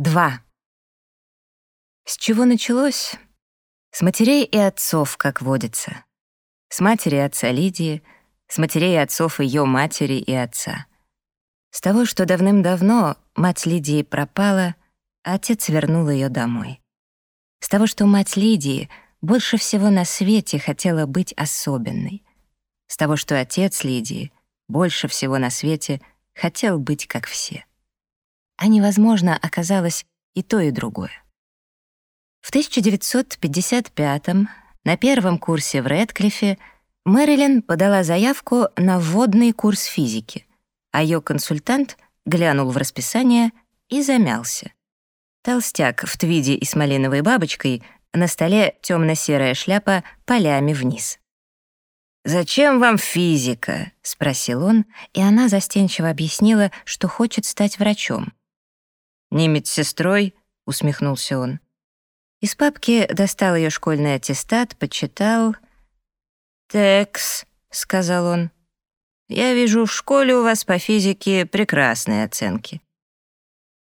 Два. С чего началось? С матерей и отцов, как водится. С матери отца Лидии, с матерей и отцов ее матери и отца. С того, что давным-давно мать Лидии пропала, а отец вернул ее домой. С того, что мать Лидии больше всего на свете хотела быть особенной. С того, что отец Лидии больше всего на свете хотел быть как все а невозможно оказалось и то, и другое. В 1955-м на первом курсе в Рэдклиффе Мэрилин подала заявку на вводный курс физики, а ее консультант глянул в расписание и замялся. Толстяк в твиде и с малиновой бабочкой, на столе темно-серая шляпа полями вниз. «Зачем вам физика?» — спросил он, и она застенчиво объяснила, что хочет стать врачом. «Не медсестрой?» — усмехнулся он. Из папки достал ее школьный аттестат, почитал. «Текс», — сказал он. «Я вижу, в школе у вас по физике прекрасные оценки».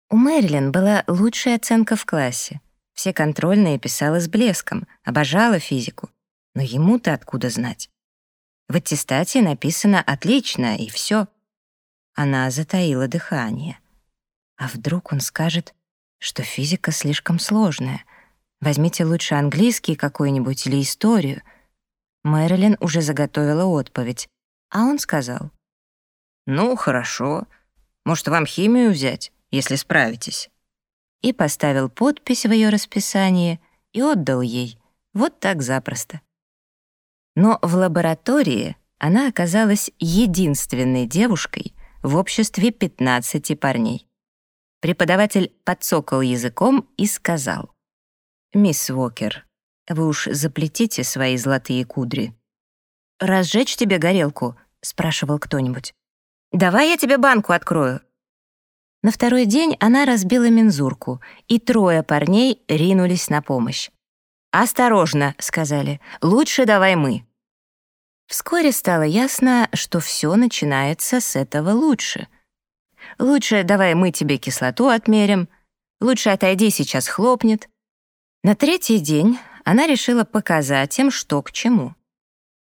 У Мэрилин была лучшая оценка в классе. Все контрольные писала с блеском, обожала физику. Но ему-то откуда знать? В аттестате написано «отлично» и все. Она затаила дыхание. А вдруг он скажет, что физика слишком сложная? Возьмите лучше английский какой-нибудь или историю. Мэрилин уже заготовила отповедь, а он сказал. «Ну, хорошо. Может, вам химию взять, если справитесь?» И поставил подпись в ее расписании и отдал ей. Вот так запросто. Но в лаборатории она оказалась единственной девушкой в обществе 15 парней. Преподаватель подсокал языком и сказал. «Мисс Уокер, вы уж заплетите свои золотые кудри». «Разжечь тебе горелку?» — спрашивал кто-нибудь. «Давай я тебе банку открою». На второй день она разбила мензурку, и трое парней ринулись на помощь. «Осторожно», — сказали, — «лучше давай мы». Вскоре стало ясно, что все начинается с этого лучше — Лучше давай мы тебе кислоту отмерим. Лучше отойди, сейчас хлопнет. На третий день она решила показать им, что к чему.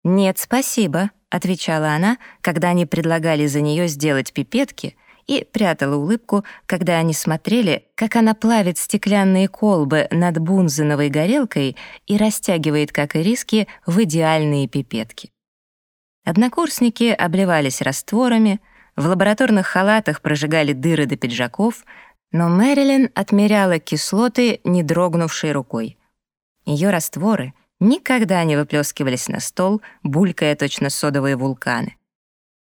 «Нет, спасибо», — отвечала она, когда они предлагали за нее сделать пипетки, и прятала улыбку, когда они смотрели, как она плавит стеклянные колбы над бунзеновой горелкой и растягивает, как и риски, в идеальные пипетки. Однокурсники обливались растворами, в лабораторных халатах прожигали дыры до пиджаков, но Мэрилин отмеряла кислоты, не дрогнувшей рукой. Ее растворы никогда не выплескивались на стол, булькая точно содовые вулканы.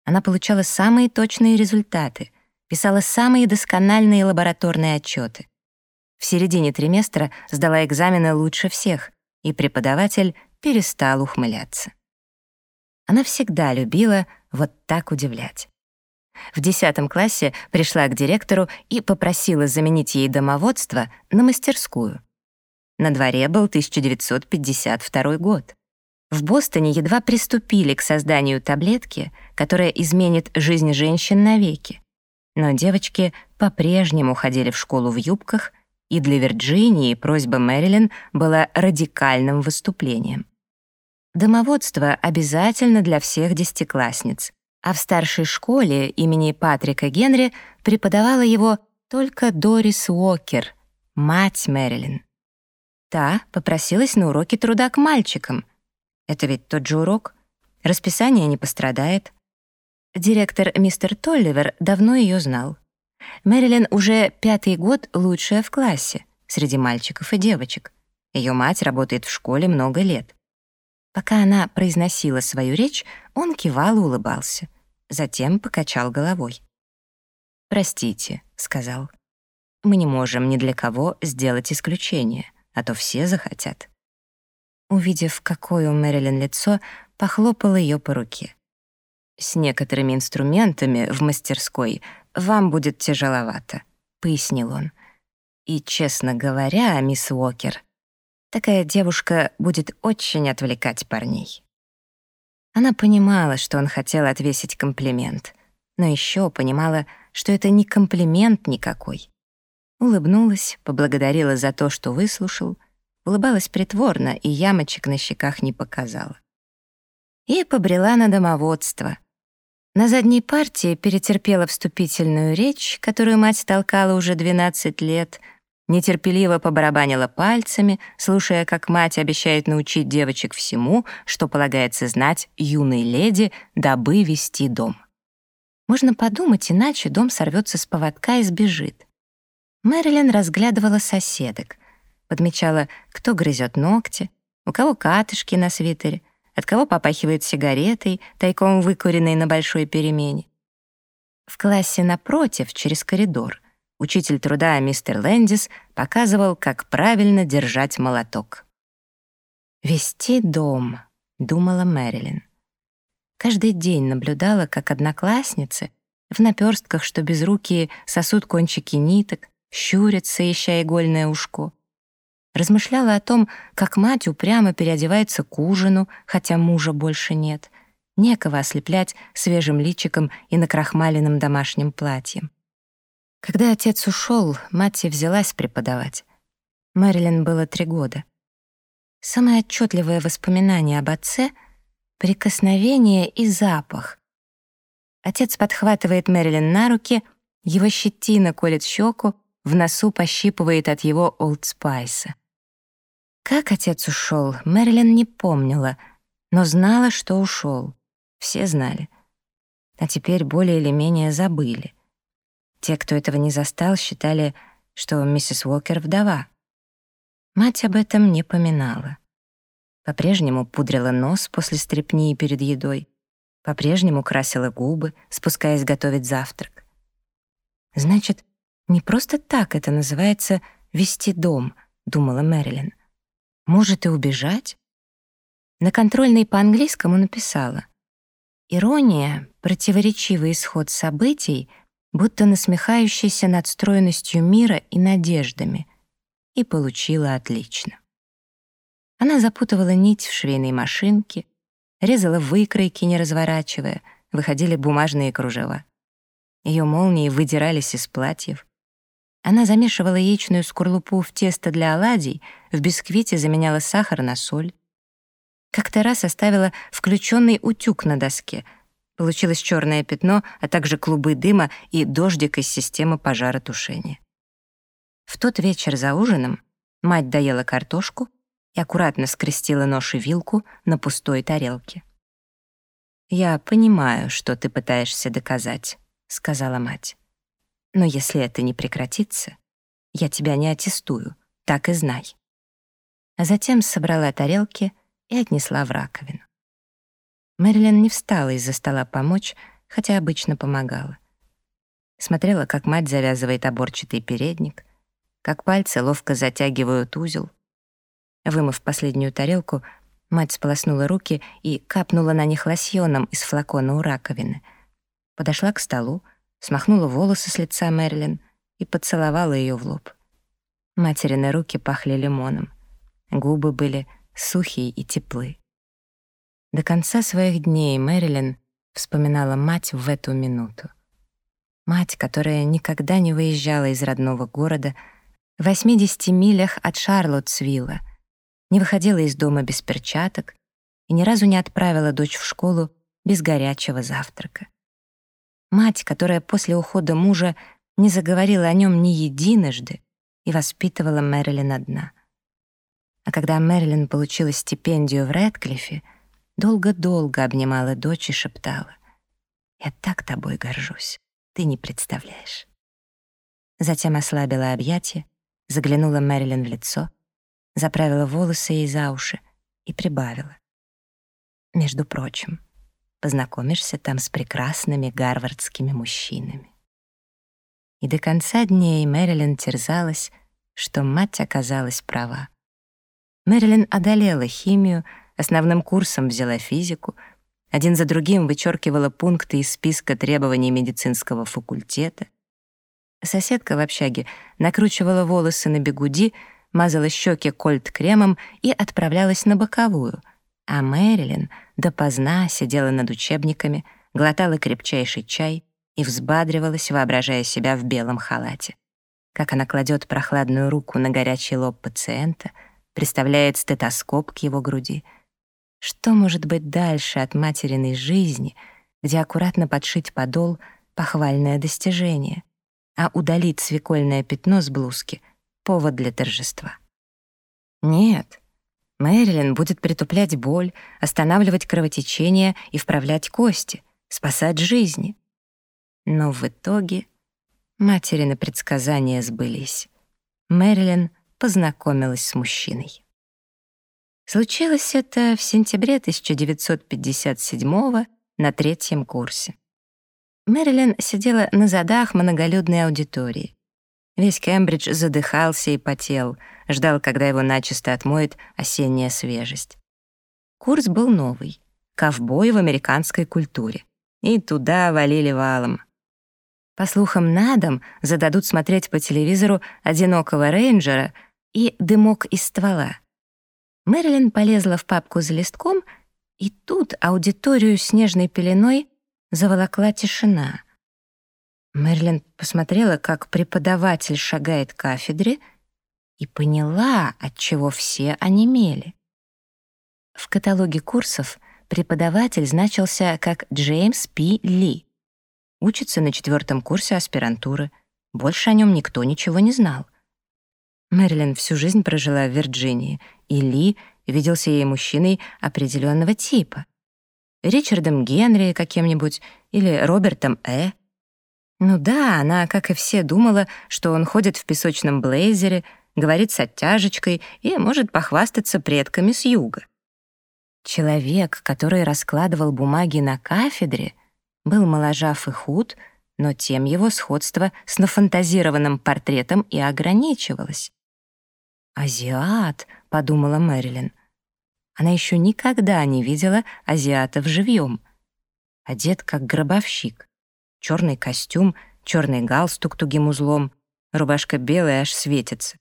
Она получала самые точные результаты, писала самые доскональные лабораторные отчеты. В середине триместра сдала экзамены лучше всех, и преподаватель перестал ухмыляться. Она всегда любила вот так удивлять. В 10 классе пришла к директору и попросила заменить ей домоводство на мастерскую. На дворе был 1952 год. В Бостоне едва приступили к созданию таблетки, которая изменит жизнь женщин навеки. Но девочки по-прежнему ходили в школу в юбках, и для Вирджинии просьба Мэрилин была радикальным выступлением. Домоводство обязательно для всех десятиклассниц, а в старшей школе имени Патрика Генри преподавала его только Дорис Уокер, мать Мэрилин. Та попросилась на уроки труда к мальчикам. Это ведь тот же урок. Расписание не пострадает. Директор мистер Толливер давно ее знал. Мэрилин уже пятый год лучшая в классе среди мальчиков и девочек. Ее мать работает в школе много лет. Пока она произносила свою речь, он кивал и улыбался. Затем покачал головой. «Простите», — сказал. «Мы не можем ни для кого сделать исключение, а то все захотят». Увидев, какое у Мэрилин лицо, похлопал ее по руке. «С некоторыми инструментами в мастерской вам будет тяжеловато», — пояснил он. «И, честно говоря, мисс Уокер, Такая девушка будет очень отвлекать парней. Она понимала, что он хотел отвесить комплимент, но еще понимала, что это не комплимент никакой. Улыбнулась, поблагодарила за то, что выслушал, улыбалась притворно и ямочек на щеках не показала. И побрела на домоводство. На задней партии перетерпела вступительную речь, которую мать толкала уже 12 лет, нетерпеливо побарабанила пальцами, слушая, как мать обещает научить девочек всему, что полагается знать юной леди, дабы вести дом. Можно подумать, иначе дом сорвется с поводка и сбежит. Мэрилин разглядывала соседок, подмечала, кто грызет ногти, у кого катышки на свитере, от кого попахивает сигаретой, тайком выкуренной на большой перемене. В классе напротив, через коридор, учитель труда мистер Лэндис показывал, как правильно держать молоток. «Вести дом», — думала Мэрилин. Каждый день наблюдала, как одноклассницы в наперстках, что безрукие сосут кончики ниток, щурятся, ища игольное ушко. Размышляла о том, как мать упрямо переодевается к ужину, хотя мужа больше нет. Некого ослеплять свежим личиком и накрахмаленным домашним платьем. Когда отец ушел, мать и взялась преподавать. Мэрилин было три года. Самое отчетливое воспоминание об отце — прикосновение и запах. Отец подхватывает Мэрилин на руки, его щетина колет щеку, в носу пощипывает от его олдспайса. Как отец ушел, Мэрилин не помнила, но знала, что ушел. Все знали. А теперь более или менее забыли. Те, кто этого не застал, считали, что миссис Уокер вдова. Мать об этом не поминала. По-прежнему пудрила нос после стрепни перед едой. По-прежнему красила губы, спускаясь готовить завтрак. Значит, не просто так это называется «вести дом», — думала Мэрилин. Может и убежать? На контрольной по-английскому написала. Ирония — противоречивый исход событий, будто насмехающийся над стройностью мира и надеждами. И получила отлично. Она запутывала нить в швейной машинке, резала выкройки, не разворачивая, выходили бумажные кружева. Ее молнии выдирались из платьев. Она замешивала яичную скорлупу в тесто для оладий, в бисквите заменяла сахар на соль. Как-то раз оставила включенный утюг на доске. Получилось черное пятно, а также клубы дыма и дождик из системы пожаротушения. В тот вечер за ужином мать доела картошку, и аккуратно скрестила нож и вилку на пустой тарелке. «Я понимаю, что ты пытаешься доказать», — сказала мать. «Но если это не прекратится, я тебя не аттестую, так и знай». А затем собрала тарелки и отнесла в раковину. Мэрилин не встала из-за стола помочь, хотя обычно помогала. Смотрела, как мать завязывает оборчатый передник, как пальцы ловко затягивают узел, Вымыв последнюю тарелку, мать сполоснула руки и капнула на них лосьоном из флакона у раковины. Подошла к столу, смахнула волосы с лица Мэрилин и поцеловала ее в лоб. Материны руки пахли лимоном. Губы были сухие и теплы. До конца своих дней Мэрилин вспоминала мать в эту минуту. Мать, которая никогда не выезжала из родного города, в 80 милях от Шарлоттсвилла, не выходила из дома без перчаток и ни разу не отправила дочь в школу без горячего завтрака. Мать, которая после ухода мужа не заговорила о нем ни единожды и воспитывала Мэрилин одна. А когда Мэрилин получила стипендию в Рэдклиффе, долго-долго обнимала дочь и шептала «Я так тобой горжусь, ты не представляешь». Затем ослабила объятия, заглянула Мэрилин в лицо — заправила волосы ей за уши и прибавила. Между прочим, познакомишься там с прекрасными гарвардскими мужчинами. И до конца дней Мэрилин терзалась, что мать оказалась права. Мэрилин одолела химию, основным курсом взяла физику, один за другим вычеркивала пункты из списка требований медицинского факультета. Соседка в общаге накручивала волосы на бегуди, мазала щеки кольт-кремом и отправлялась на боковую, а Мэрилин допоздна сидела над учебниками, глотала крепчайший чай и взбадривалась, воображая себя в белом халате. как она кладет прохладную руку на горячий лоб пациента, приставляет стетоскоп к его груди. Что может быть дальше от материной жизни, где аккуратно подшить подол — похвальное достижение, а удалить свекольное пятно с блузки — повод для торжества? Нет, Мэрилин будет притуплять боль, останавливать кровотечение и вправлять кости, спасать жизни. Но в итоге материны предсказания сбылись. Мэрилин познакомилась с мужчиной. Случилось это в сентябре 1957 на третьем курсе. Мэрилин сидела на задах многолюдной аудитории. Весь Кембридж задыхался и потел, ждал, когда его начисто отмоет осенняя свежесть. Курс был новый — ковбой в американской культуре. И туда валили валом. По слухам, на дом зададут смотреть по телевизору «Одинокого рейнджера» и «Дымок из ствола». Мэрилин полезла в папку за листком, и тут аудиторию снежной пеленой заволокла тишина — Мерлин посмотрела, как преподаватель шагает к кафедре, и поняла, от чего все онемели. В каталоге курсов преподаватель значился как Джеймс П. Ли. Учится на четвертом курсе аспирантуры. Больше о нем никто ничего не знал. Мэрилин всю жизнь прожила в Вирджинии, и Ли виделся ей мужчиной определенного типа. Ричардом Генри каким-нибудь или Робертом Э. Ну да, она, как и все, думала, что он ходит в песочном блейзере, говорит с оттяжечкой и может похвастаться предками с юга. Человек, который раскладывал бумаги на кафедре, был моложав и худ, но тем его сходство с нафантазированным портретом и ограничивалось. «Азиат», — подумала Мэрилин. Она еще никогда не видела азиатов живьем. Одет как гробовщик. Черный костюм, черный галстук тугим узлом, рубашка белая аж светится.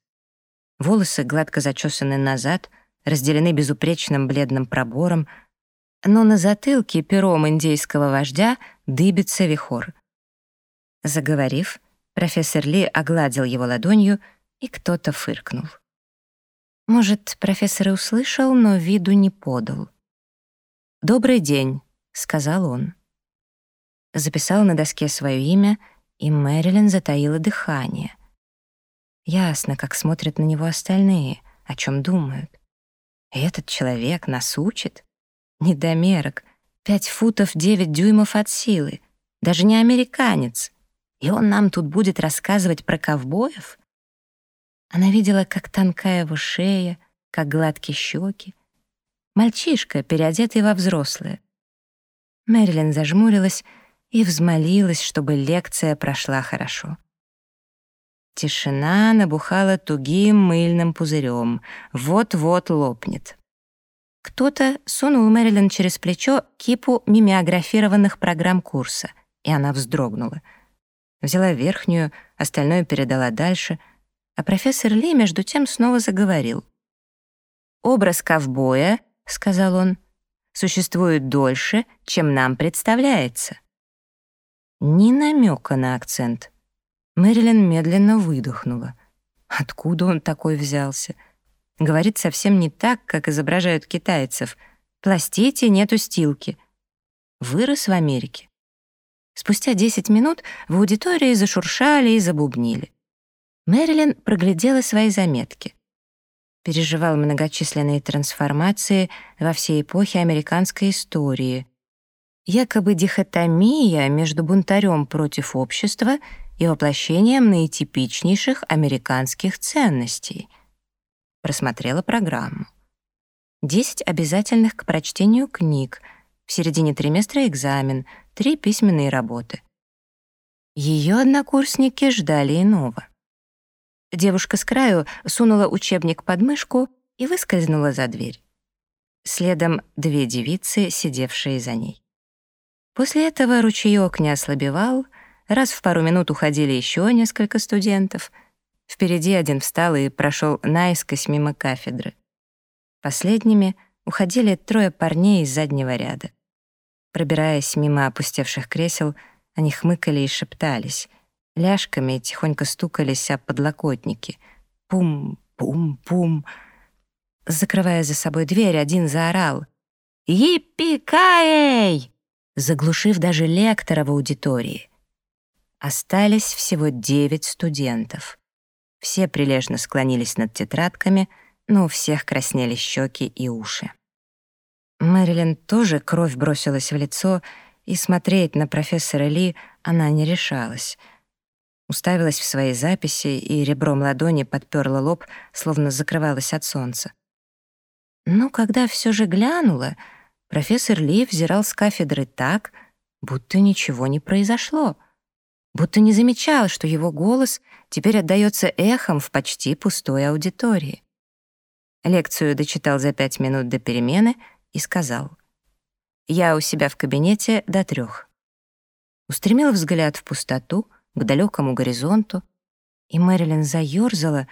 Волосы гладко зачесаны назад, разделены безупречным бледным пробором, но на затылке пером индейского вождя дыбится вихор. Заговорив, профессор Ли огладил его ладонью, и кто-то фыркнул. Может, профессор и услышал, но виду не подал. «Добрый день», — сказал он записал на доске свое имя, и Мэрилин затаила дыхание. Ясно, как смотрят на него остальные, о чем думают. Этот человек нас учит? Недомерок, пять футов девять дюймов от силы, даже не американец. И он нам тут будет рассказывать про ковбоев? Она видела, как тонкая его шея, как гладкие щеки. Мальчишка, переодетый во взрослое. Мэрилин зажмурилась и взмолилась, чтобы лекция прошла хорошо. Тишина набухала тугим мыльным пузырем, вот-вот лопнет. Кто-то сунул Мэрилин через плечо кипу мимеографированных программ курса, и она вздрогнула. Взяла верхнюю, остальное передала дальше, а профессор Ли между тем снова заговорил. «Образ ковбоя, — сказал он, — существует дольше, чем нам представляется. Ни намека на акцент. Мэрилин медленно выдохнула. Откуда он такой взялся? Говорит совсем не так, как изображают китайцев. Пластите, нету стилки. Вырос в Америке. Спустя 10 минут в аудитории зашуршали и забубнили. Мэрилин проглядела свои заметки. Переживал многочисленные трансформации во всей эпохе американской истории — якобы дихотомия между бунтарем против общества и воплощением наитипичнейших американских ценностей. Просмотрела программу. Десять обязательных к прочтению книг, в середине триместра экзамен, три письменные работы. Ее однокурсники ждали иного. Девушка с краю сунула учебник под мышку и выскользнула за дверь. Следом две девицы, сидевшие за ней. После этого ручеёк не ослабевал, раз в пару минут уходили еще несколько студентов. Впереди один встал и прошел наискось мимо кафедры. Последними уходили трое парней из заднего ряда. Пробираясь мимо опустевших кресел, они хмыкали и шептались. Ляжками тихонько стукались о подлокотники. Пум-пум-пум. Закрывая за собой дверь, один заорал. «Епикаей!» заглушив даже лектора в аудитории. Остались всего девять студентов. Все прилежно склонились над тетрадками, но у всех краснели щеки и уши. Мэрилин тоже кровь бросилась в лицо, и смотреть на профессора Ли она не решалась. Уставилась в свои записи и ребром ладони подперла лоб, словно закрывалась от солнца. Но когда все же глянула, профессор Ли взирал с кафедры так, будто ничего не произошло, будто не замечал, что его голос теперь отдаётся эхом в почти пустой аудитории. Лекцию дочитал за пять минут до перемены и сказал «Я у себя в кабинете до трех». Устремил взгляд в пустоту, к далекому горизонту, и Мэрилин заёрзала,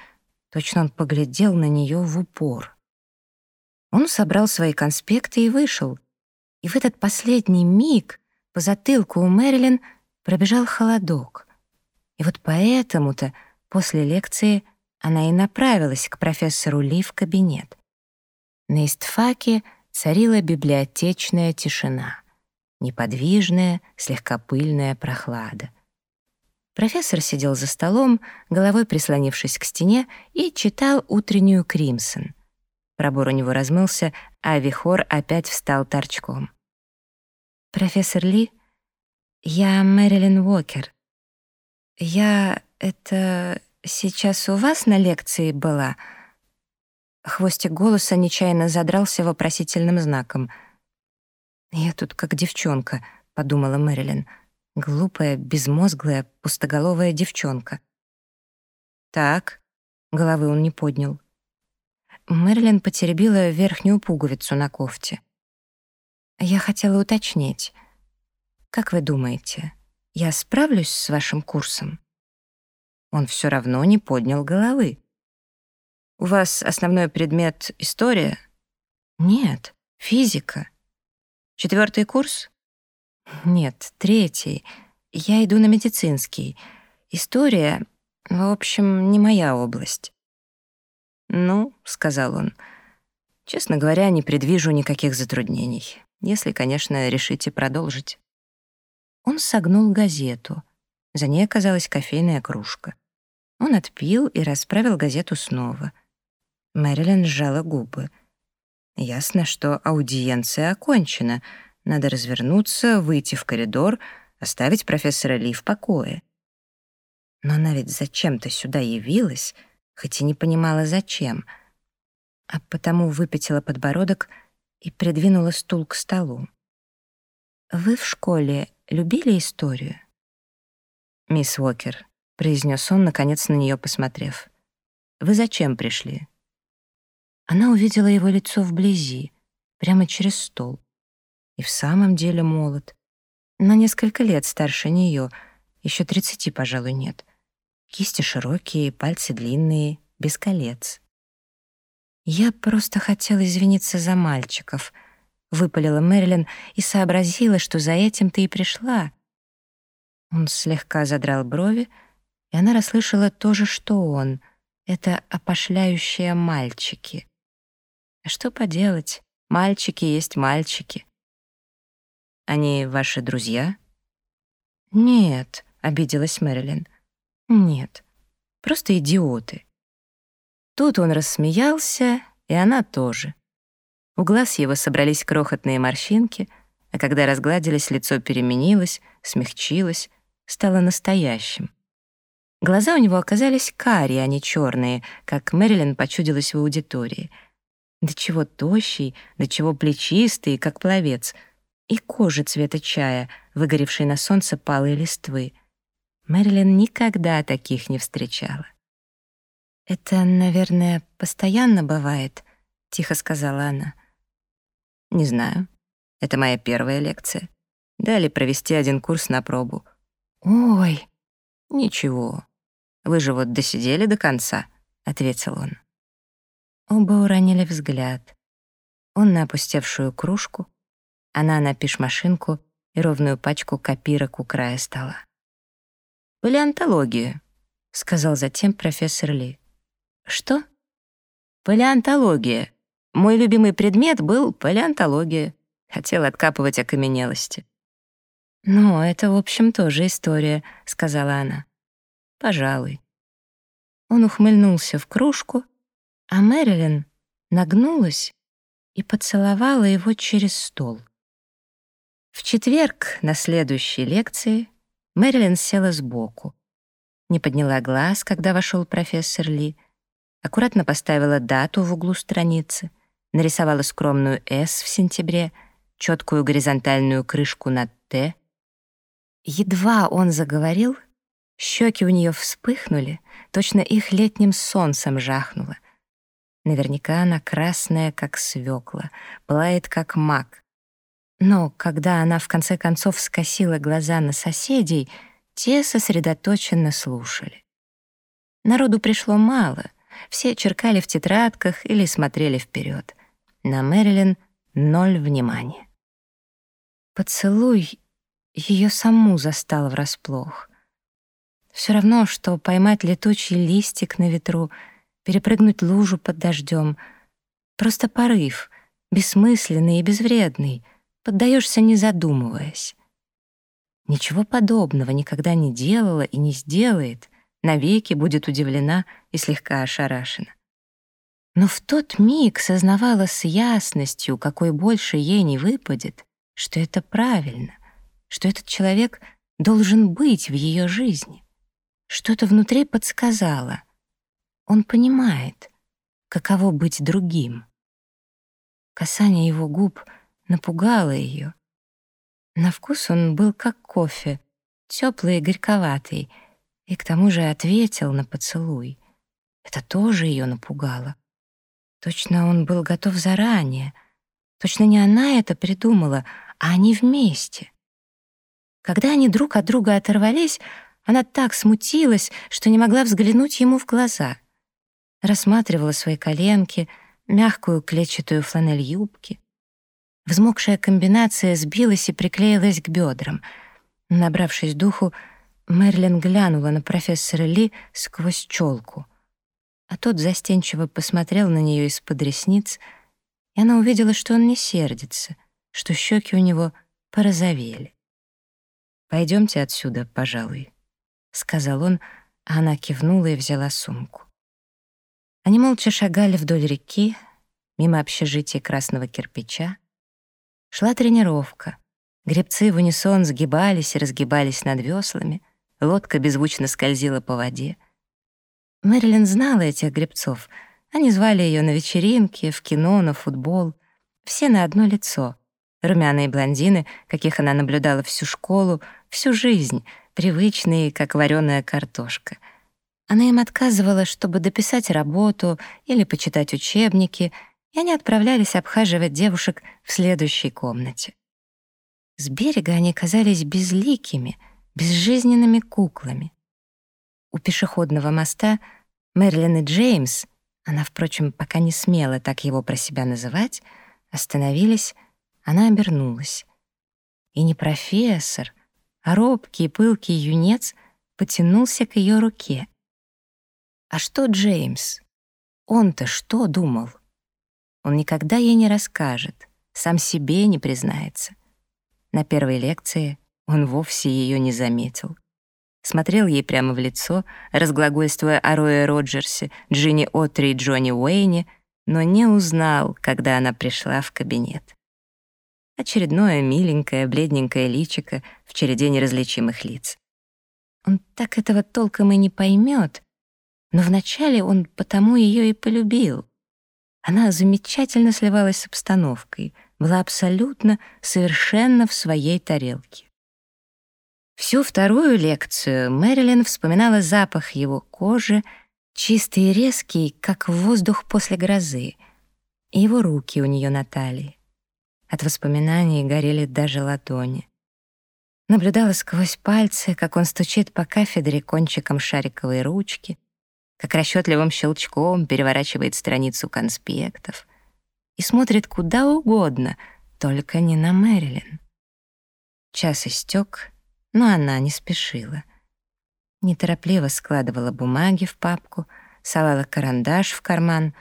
точно он поглядел на неё в упор. Он собрал свои конспекты и вышел, и в этот последний миг по затылку у Мэрилин пробежал холодок. И вот поэтому-то после лекции она и направилась к профессору Ли в кабинет. На истфаке царила библиотечная тишина, неподвижная, слегка пыльная прохлада. Профессор сидел за столом, головой прислонившись к стене, и читал утреннюю «Кримсон». Пробор у него размылся, а Вихор опять встал торчком. «Профессор Ли, я Мэрилин Уокер. Я это сейчас у вас на лекции была?» Хвостик голоса нечаянно задрался вопросительным знаком. «Я тут как девчонка», — подумала Мэрилин. «Глупая, безмозглая, пустоголовая девчонка». «Так», — головы он не поднял. Мэрилин потеребила верхнюю пуговицу на кофте. «Я хотела уточнить. Как вы думаете, я справлюсь с вашим курсом?» Он все равно не поднял головы. «У вас основной предмет — история?» «Нет, физика». «Четвертый курс?» «Нет, третий. Я иду на медицинский. История, в общем, не моя область». «Ну», — сказал он, — «честно говоря, не предвижу никаких затруднений, если, конечно, решите продолжить». Он согнул газету. За ней оказалась кофейная кружка. Он отпил и расправил газету снова. Мэрилин сжала губы. Ясно, что аудиенция окончена. Надо развернуться, выйти в коридор, оставить профессора Ли в покое. Но она ведь зачем-то сюда явилась, хоть и не понимала, зачем. А потому выпятила подбородок и придвинула стул к столу. «Вы в школе любили историю?» «Мисс Уокер», — произнес он, наконец на нее посмотрев. «Вы зачем пришли?» Она увидела его лицо вблизи, прямо через стол. И в самом деле молод. На несколько лет старше нее, еще тридцати, пожалуй, нет. Кисти широкие, пальцы длинные, без колец. «Я просто хотела извиниться за мальчиков», — выпалила Мэрилин и сообразила, что за этим ты и пришла. Он слегка задрал брови, — и она расслышала то же, что он. Это опошляющие мальчики. А что поделать? Мальчики есть мальчики. Они ваши друзья? Нет, обиделась Мэрилин. Нет, просто идиоты. Тут он рассмеялся, и она тоже. У глаз его собрались крохотные морщинки, а когда разгладились, лицо переменилось, смягчилось, стало настоящим. Глаза у него оказались карие, а не черные, как Мэрилин почудилась в аудитории. До чего тощий, до чего плечистый, как пловец. И кожа цвета чая, выгоревшей на солнце палой листвы. Мэрилин никогда таких не встречала. «Это, наверное, постоянно бывает», — тихо сказала она. «Не знаю. Это моя первая лекция. Дали провести один курс на пробу». «Ой!» «Ничего. Вы же вот досидели до конца», — ответил он. Оба уронили взгляд. Он на опустевшую кружку, она на пишмашинку и ровную пачку копирок у края стола. «Палеонтологию», — сказал затем профессор Ли. «Что?» «Палеонтология. Мой любимый предмет был палеонтология. Хотел откапывать окаменелости». «Ну, это, в общем, тоже история», — сказала она. «Пожалуй». Он ухмыльнулся в кружку, а Мэрилин нагнулась и поцеловала его через стол. В четверг на следующей лекции Мэрилин села сбоку. Не подняла глаз, когда вошел профессор Ли, аккуратно поставила дату в углу страницы, нарисовала скромную «С» в сентябре, четкую горизонтальную крышку над «Т». Едва он заговорил, щеки у нее вспыхнули, точно их летним солнцем жахнуло. Наверняка она красная, как свекла, пылает, как мак. Но когда она в конце концов скосила глаза на соседей, те сосредоточенно слушали. Народу пришло мало, все черкали в тетрадках или смотрели вперед. На Мэрилин ноль внимания. Поцелуй ее саму застал врасплох. Все равно, что поймать летучий листик на ветру — перепрыгнуть лужу под дождем. Просто порыв, бессмысленный и безвредный, поддаешься не задумываясь. Ничего подобного никогда не делала и не сделает, навеки будет удивлена и слегка ошарашена. Но в тот миг сознавала с ясностью, какой больше ей не выпадет, что это правильно, что этот человек должен быть в ее жизни. Что-то внутри подсказало. Он понимает, каково быть другим. Касание его губ напугало ее. На вкус он был как кофе, теплый и горьковатый, и к тому же ответил на поцелуй. Это тоже ее напугало. Точно он был готов заранее. Точно не она это придумала, а они вместе. Когда они друг от друга оторвались, она так смутилась, что не могла взглянуть ему в глаза — рассматривала свои коленки, мягкую клетчатую фланель юбки. Взмокшая комбинация сбилась и приклеилась к бедрам. Набравшись духу, Мерлин глянула на профессора Ли сквозь челку. А тот застенчиво посмотрел на нее из-под ресниц, и она увидела, что он не сердится, что щеки у него порозовели. «Пойдемте отсюда, пожалуй», — сказал он, а она кивнула и взяла сумку. Они молча шагали вдоль реки, мимо общежития красного кирпича. Шла тренировка. Гребцы в унисон сгибались и разгибались над веслами. Лодка беззвучно скользила по воде. Мэрилин знала этих гребцов. Они звали ее на вечеринки, в кино, на футбол. Все на одно лицо. Румяные блондины, каких она наблюдала всю школу, всю жизнь, привычные, как вареная картошка — она им отказывала, чтобы дописать работу или почитать учебники, и они отправлялись обхаживать девушек в следующей комнате. С берега они казались безликими, безжизненными куклами. У пешеходного моста Мерлин и Джеймс, она, впрочем, пока не смела так его про себя называть, остановились, она обернулась. И не профессор, а робкий пылкий юнец потянулся к ее руке — а что Джеймс? Он-то что думал? Он никогда ей не расскажет, сам себе не признается. На первой лекции он вовсе ее не заметил. Смотрел ей прямо в лицо, разглагольствуя о Рое Роджерсе, Джинни Отри и Джонни Уэйне, но не узнал, когда она пришла в кабинет. Очередное миленькое, бледненькое личико в череде неразличимых лиц. Он так этого толком и не поймет, но вначале он потому ее и полюбил. Она замечательно сливалась с обстановкой, была абсолютно, совершенно в своей тарелке. Всю вторую лекцию Мэрилин вспоминала запах его кожи, чистый и резкий, как воздух после грозы, и его руки у нее на талии. От воспоминаний горели даже ладони. Наблюдала сквозь пальцы, как он стучит по кафедре кончиком шариковой ручки, как расчетливым щелчком переворачивает страницу конспектов и смотрит куда угодно, только не на Мэрилин. Час истек, но она не спешила. неторопливо складывала бумаги в папку, совала карандаш в карман.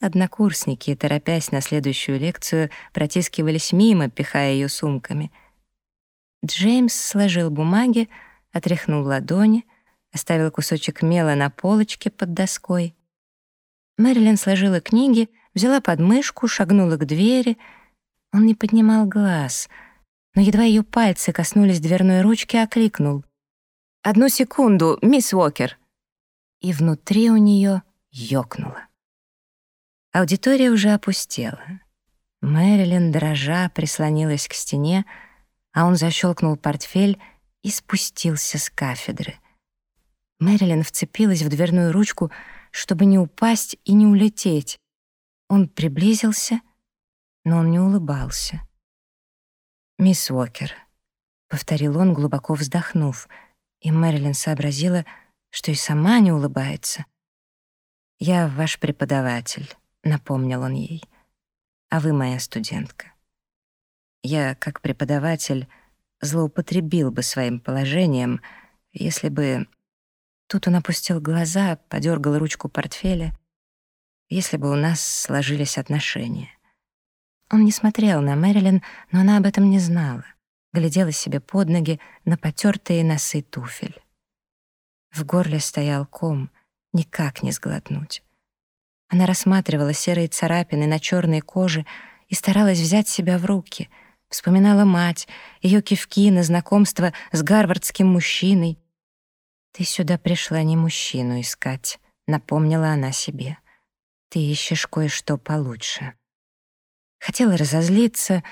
Однокурсники, торопясь на следующую лекцию, протискивались мимо, пихая ее сумками. Джеймс сложил бумаги, отряхнул ладони, оставил кусочек мела на полочке под доской. Мэрилин сложила книги, взяла подмышку, шагнула к двери. Он не поднимал глаз, но едва ее пальцы коснулись дверной ручки, окликнул. «Одну секунду, мисс Уокер!» И внутри у нее ёкнуло. Аудитория уже опустела. Мэрилин, дрожа, прислонилась к стене, а он защелкнул портфель и спустился с кафедры. Мэрилин вцепилась в дверную ручку, чтобы не упасть и не улететь. Он приблизился, но он не улыбался. «Мисс Уокер», — повторил он, глубоко вздохнув, и Мэрилин сообразила, что и сама не улыбается. «Я ваш преподаватель», — напомнил он ей, — «а вы моя студентка. Я, как преподаватель, злоупотребил бы своим положением, если бы Тут он опустил глаза, подергал ручку портфеля. Если бы у нас сложились отношения. Он не смотрел на Мэрилин, но она об этом не знала. Глядела себе под ноги на потертые носы туфель. В горле стоял ком, никак не сглотнуть. Она рассматривала серые царапины на черной коже и старалась взять себя в руки. Вспоминала мать, ее кивки на знакомство с гарвардским мужчиной, «Ты сюда пришла не мужчину искать», — напомнила она себе. «Ты ищешь кое-что получше». Хотела разозлиться,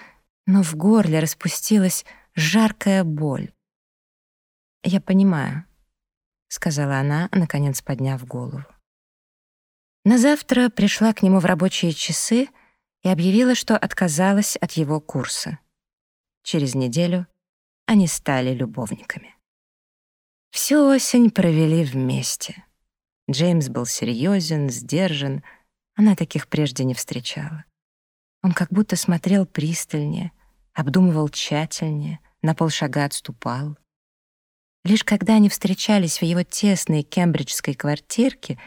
но в горле распустилась жаркая боль. «Я понимаю», — сказала она, наконец подняв голову. На завтра пришла к нему в рабочие часы и объявила, что отказалась от его курса. Через неделю они стали любовниками. Всю осень провели вместе. Джеймс был серьезен, сдержан. Она таких прежде не встречала. Он как будто смотрел пристальнее, обдумывал тщательнее, на полшага отступал. Лишь когда они встречались в его тесной кембриджской квартирке,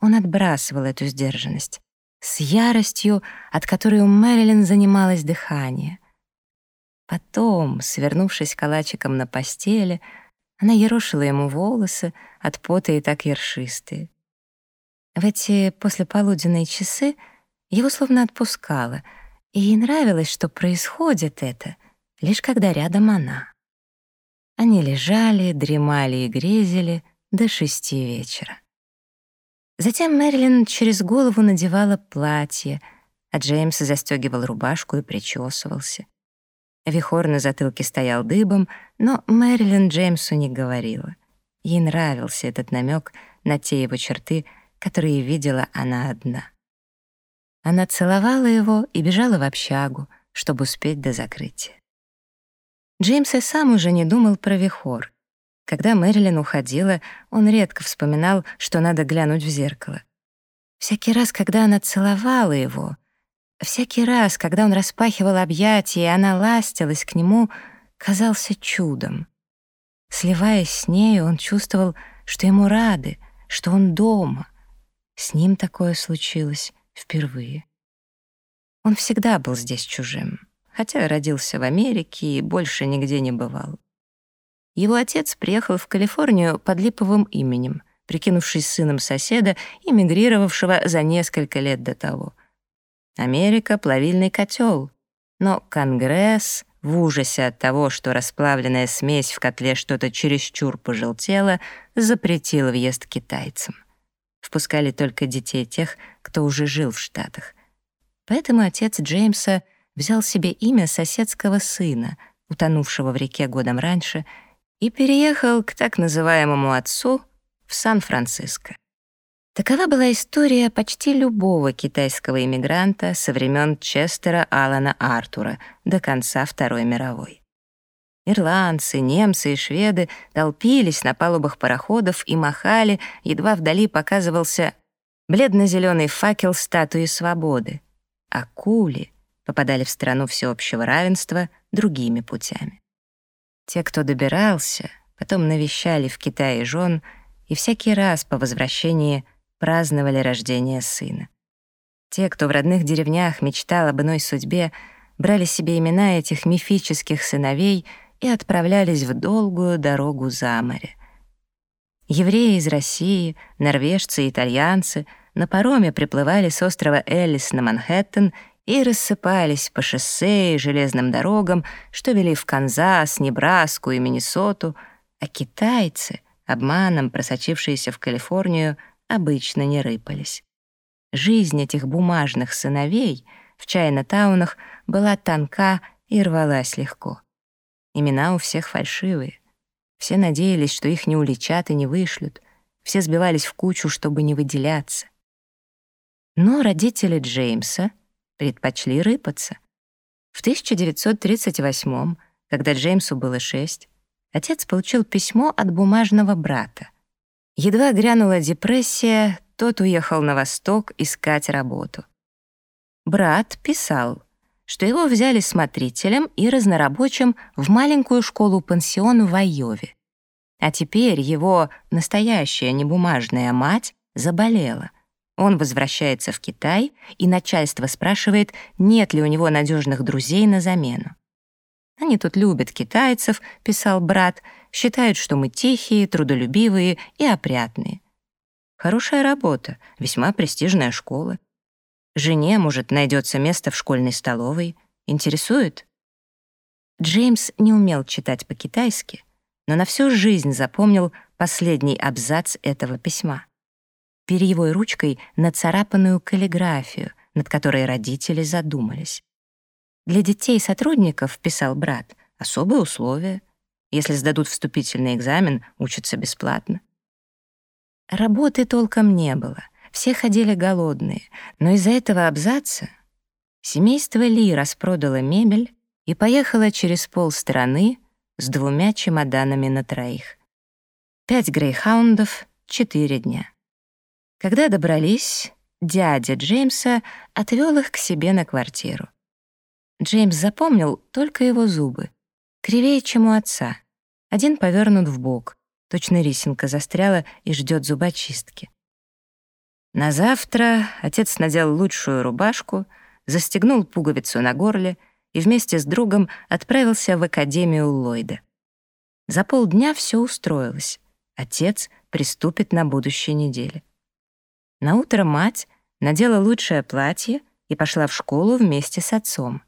он отбрасывал эту сдержанность с яростью, от которой у Мэрилин занималось дыхание. Потом, свернувшись калачиком на постели, она ерошила ему волосы, от пота и так ершистые. В эти послеполуденные часы его словно отпускало, и ей нравилось, что происходит это, лишь когда рядом она. Они лежали, дремали и грезили до шести вечера. Затем Мэрилин через голову надевала платье, а Джеймс застегивал рубашку и причесывался. Вихор на затылке стоял дыбом, но Мэрилин Джеймсу не говорила. Ей нравился этот намек на те его черты, которые видела она одна. Она целовала его и бежала в общагу, чтобы успеть до закрытия. Джеймс и сам уже не думал про Вихор. Когда Мэрилин уходила, он редко вспоминал, что надо глянуть в зеркало. Всякий раз, когда она целовала его, Всякий раз, когда он распахивал объятия, и она ластилась к нему, казался чудом. Сливаясь с нею, он чувствовал, что ему рады, что он дома. С ним такое случилось впервые. Он всегда был здесь чужим, хотя родился в Америке и больше нигде не бывал. Его отец приехал в Калифорнию под липовым именем, прикинувшись сыном соседа, эмигрировавшего за несколько лет до того — Америка — плавильный котел. Но Конгресс в ужасе от того, что расплавленная смесь в котле что-то чересчур пожелтела, запретил въезд китайцам. Впускали только детей тех, кто уже жил в Штатах. Поэтому отец Джеймса взял себе имя соседского сына, утонувшего в реке годом раньше, и переехал к так называемому отцу в Сан-Франциско. Такова была история почти любого китайского иммигранта со времен Честера Алана Артура до конца Второй мировой. Ирландцы, немцы и шведы толпились на палубах пароходов и махали, едва вдали показывался бледно-зеленый факел статуи свободы, а кули попадали в страну всеобщего равенства другими путями. Те, кто добирался, потом навещали в Китае жен и всякий раз по возвращении праздновали рождение сына. Те, кто в родных деревнях мечтал об иной судьбе, брали себе имена этих мифических сыновей и отправлялись в долгую дорогу за море. Евреи из России, норвежцы и итальянцы на пароме приплывали с острова Эллис на Манхэттен и рассыпались по шоссе и железным дорогам, что вели в Канзас, Небраску и Миннесоту, а китайцы, обманом просочившиеся в Калифорнию, обычно не рыпались. Жизнь этих бумажных сыновей в Чайна-таунах была тонка и рвалась легко. Имена у всех фальшивые. Все надеялись, что их не уличат и не вышлют. Все сбивались в кучу, чтобы не выделяться. Но родители Джеймса предпочли рыпаться. В 1938 когда Джеймсу было шесть, отец получил письмо от бумажного брата. Едва грянула депрессия, тот уехал на восток искать работу. Брат писал, что его взяли смотрителем и разнорабочим в маленькую школу-пансион в Айове. А теперь его настоящая небумажная мать заболела. Он возвращается в Китай, и начальство спрашивает, нет ли у него надежных друзей на замену. «Они тут любят китайцев», — писал брат, «считают, что мы тихие, трудолюбивые и опрятные. Хорошая работа, весьма престижная школа. Жене, может, найдется место в школьной столовой. Интересует?» Джеймс не умел читать по-китайски, но на всю жизнь запомнил последний абзац этого письма. Перьевой ручкой нацарапанную каллиграфию, над которой родители задумались. Для детей-сотрудников, писал брат, особые условия. Если сдадут вступительный экзамен, учатся бесплатно. Работы толком не было, все ходили голодные, но из-за этого абзаца семейство Ли распродало мебель и поехало через полстраны с двумя чемоданами на троих. Пять грейхаундов, четыре дня. Когда добрались, дядя Джеймса отвел их к себе на квартиру. Джеймс запомнил только его зубы, кривее, чем у отца. Один повернут в бок, точно рисинка застряла и ждет зубочистки. На завтра отец надел лучшую рубашку, застегнул пуговицу на горле и вместе с другом отправился в академию Ллойда. За полдня все устроилось. Отец приступит на будущей неделе. На утро мать надела лучшее платье и пошла в школу вместе с отцом.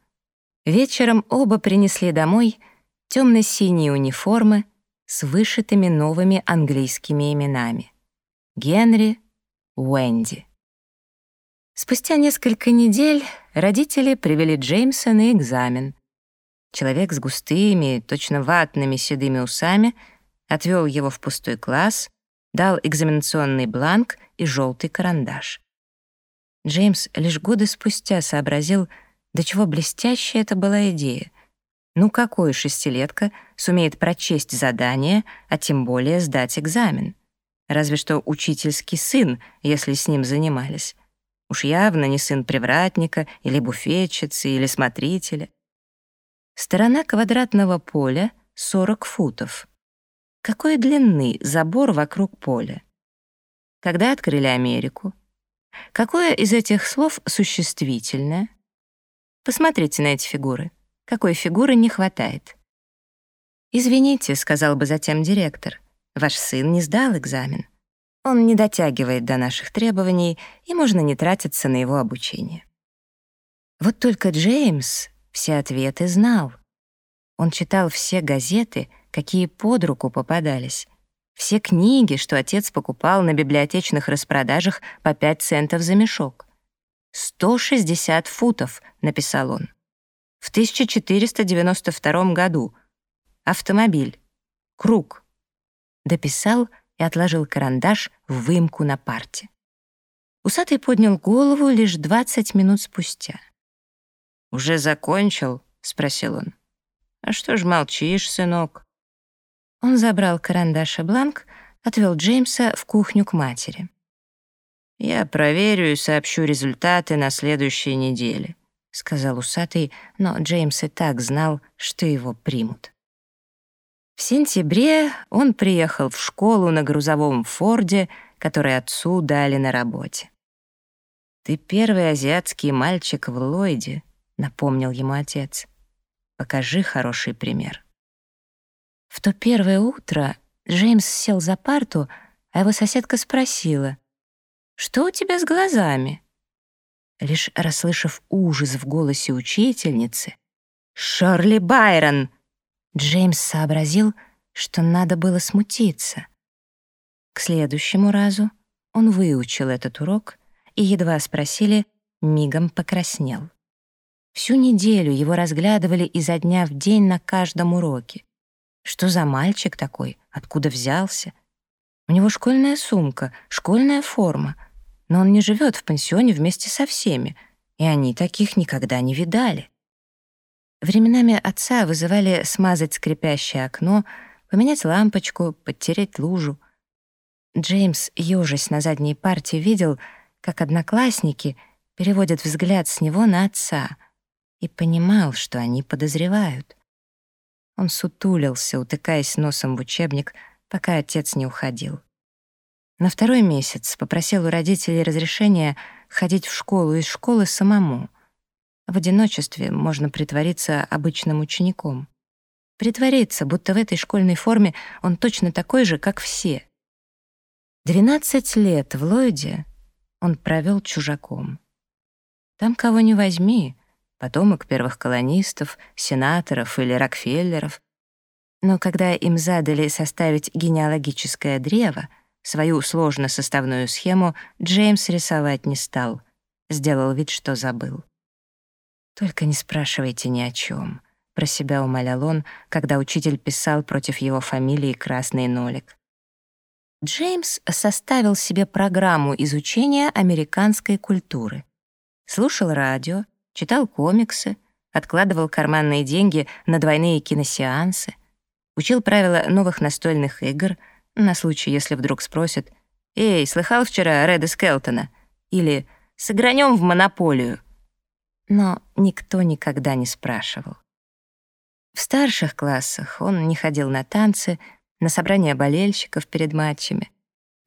Вечером оба принесли домой темно-синие униформы с вышитыми новыми английскими именами. Генри, Уэнди. Спустя несколько недель родители привели Джеймса на экзамен. Человек с густыми, точно ватными седыми усами отвел его в пустой класс, дал экзаменационный бланк и желтый карандаш. Джеймс лишь годы спустя сообразил, до чего блестящая это была идея. Ну какой шестилетка сумеет прочесть задание, а тем более сдать экзамен? Разве что учительский сын, если с ним занимались. Уж явно не сын привратника или буфетчицы или смотрителя. Сторона квадратного поля — 40 футов. Какой длины забор вокруг поля? Когда открыли Америку? Какое из этих слов существительное? Посмотрите на эти фигуры. Какой фигуры не хватает? «Извините», — сказал бы затем директор, «ваш сын не сдал экзамен. Он не дотягивает до наших требований, и можно не тратиться на его обучение». Вот только Джеймс все ответы знал. Он читал все газеты, какие под руку попадались, все книги, что отец покупал на библиотечных распродажах по 5 центов за мешок. «160 футов», — написал он. В 1492 году. Автомобиль. Круг. Дописал и отложил карандаш в выемку на парте. Усатый поднял голову лишь 20 минут спустя. «Уже закончил?» — спросил он. «А что ж молчишь, сынок?» Он забрал карандаш и бланк, отвел Джеймса в кухню к матери. «Я проверю и сообщу результаты на следующей неделе», — сказал усатый, но Джеймс и так знал, что его примут. В сентябре он приехал в школу на грузовом Форде, который отцу дали на работе. «Ты первый азиатский мальчик в Ллойде», — напомнил ему отец. «Покажи хороший пример». В то первое утро Джеймс сел за парту, а его соседка спросила, «Что у тебя с глазами?» Лишь расслышав ужас в голосе учительницы, «Шарли Байрон!» Джеймс сообразил, что надо было смутиться. К следующему разу он выучил этот урок и, едва спросили, мигом покраснел. Всю неделю его разглядывали изо дня в день на каждом уроке. Что за мальчик такой? Откуда взялся? У него школьная сумка, школьная форма, но он не живет в пансионе вместе со всеми, и они таких никогда не видали. Временами отца вызывали смазать скрипящее окно, поменять лампочку, подтереть лужу. Джеймс, ёжась на задней парте, видел, как одноклассники переводят взгляд с него на отца и понимал, что они подозревают. Он сутулился, утыкаясь носом в учебник, пока отец не уходил. На второй месяц попросил у родителей разрешения ходить в школу из школы самому — в одиночестве можно притвориться обычным учеником. Притвориться, будто в этой школьной форме он точно такой же, как все. 12 лет в Ллойде он провел чужаком. Там кого не возьми, потомок первых колонистов, сенаторов или Рокфеллеров. Но когда им задали составить генеалогическое древо, свою сложно-составную схему Джеймс рисовать не стал, сделал вид, что забыл. «Только не спрашивайте ни о чем», — про себя умолял он, когда учитель писал против его фамилии красный нолик. Джеймс составил себе программу изучения американской культуры. Слушал радио, читал комиксы, откладывал карманные деньги на двойные киносеансы, учил правила новых настольных игр на случай, если вдруг спросят «Эй, слыхал вчера Реда Скелтона?» или «Сыгранем в монополию?» но никто никогда не спрашивал. В старших классах он не ходил на танцы, на собрания болельщиков перед матчами,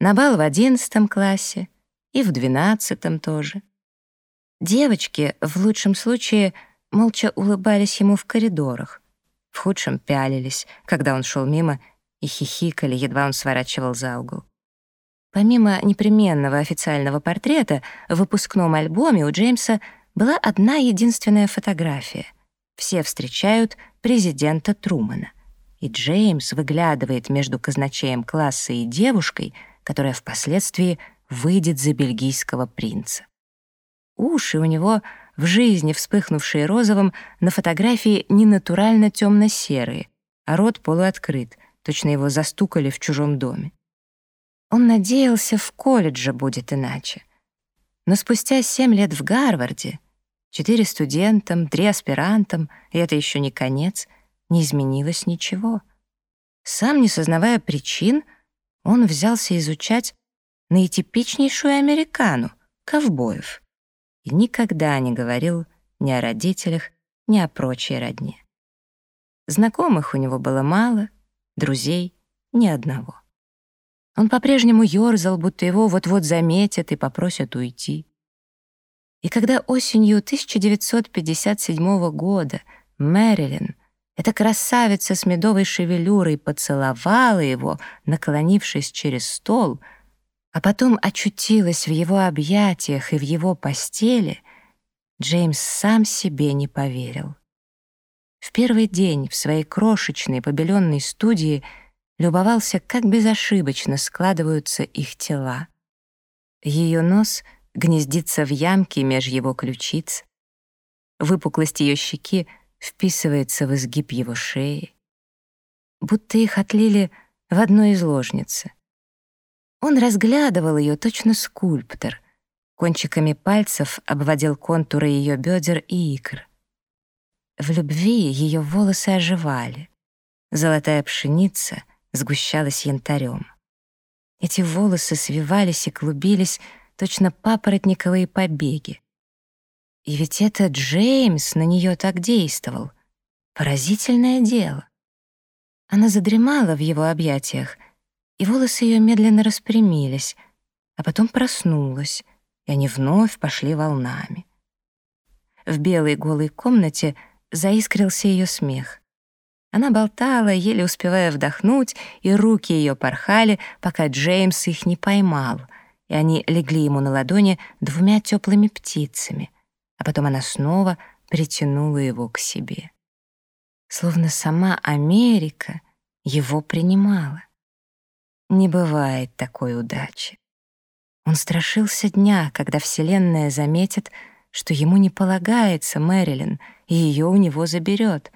на бал в одиннадцатом классе и в двенадцатом тоже. Девочки, в лучшем случае, молча улыбались ему в коридорах, в худшем пялились, когда он шел мимо, и хихикали, едва он сворачивал за угол. Помимо непременного официального портрета, в выпускном альбоме у Джеймса была одна единственная фотография. Все встречают президента Трумана. И Джеймс выглядывает между казначеем класса и девушкой, которая впоследствии выйдет за бельгийского принца. Уши у него, в жизни вспыхнувшие розовым, на фотографии не натурально темно-серые, а рот полуоткрыт, точно его застукали в чужом доме. Он надеялся, в колледже будет иначе — но спустя семь лет в Гарварде, четыре студентам, три аспирантам, и это еще не конец, не изменилось ничего. Сам не сознавая причин, он взялся изучать наитипичнейшую американу, ковбоев, и никогда не говорил ни о родителях, ни о прочей родне. Знакомых у него было мало, друзей — ни одного. Он по-прежнему ёрзал, будто его вот-вот заметят и попросят уйти. И когда осенью 1957 года Мэрилин, эта красавица с медовой шевелюрой, поцеловала его, наклонившись через стол, а потом очутилась в его объятиях и в его постели, Джеймс сам себе не поверил. В первый день в своей крошечной побеленной студии — любовался, как безошибочно складываются их тела. Ее нос гнездится в ямке меж его ключиц, выпуклость ее щеки вписывается в изгиб его шеи, будто их отлили в одной из ложницы. Он разглядывал ее точно скульптор, кончиками пальцев обводил контуры ее бедер и икр. В любви ее волосы оживали. Золотая пшеница сгущалась янтарем. Эти волосы свивались и клубились, точно папоротниковые побеги. И ведь это Джеймс на нее так действовал. Поразительное дело. Она задремала в его объятиях, и волосы ее медленно распрямились, а потом проснулась, и они вновь пошли волнами. В белой голой комнате заискрился ее смех. Она болтала, еле успевая вдохнуть, и руки ее порхали, пока Джеймс их не поймал, и они легли ему на ладони двумя теплыми птицами, а потом она снова притянула его к себе. Словно сама Америка его принимала. Не бывает такой удачи. Он страшился дня, когда Вселенная заметит, что ему не полагается Мэрилин, и ее у него заберет.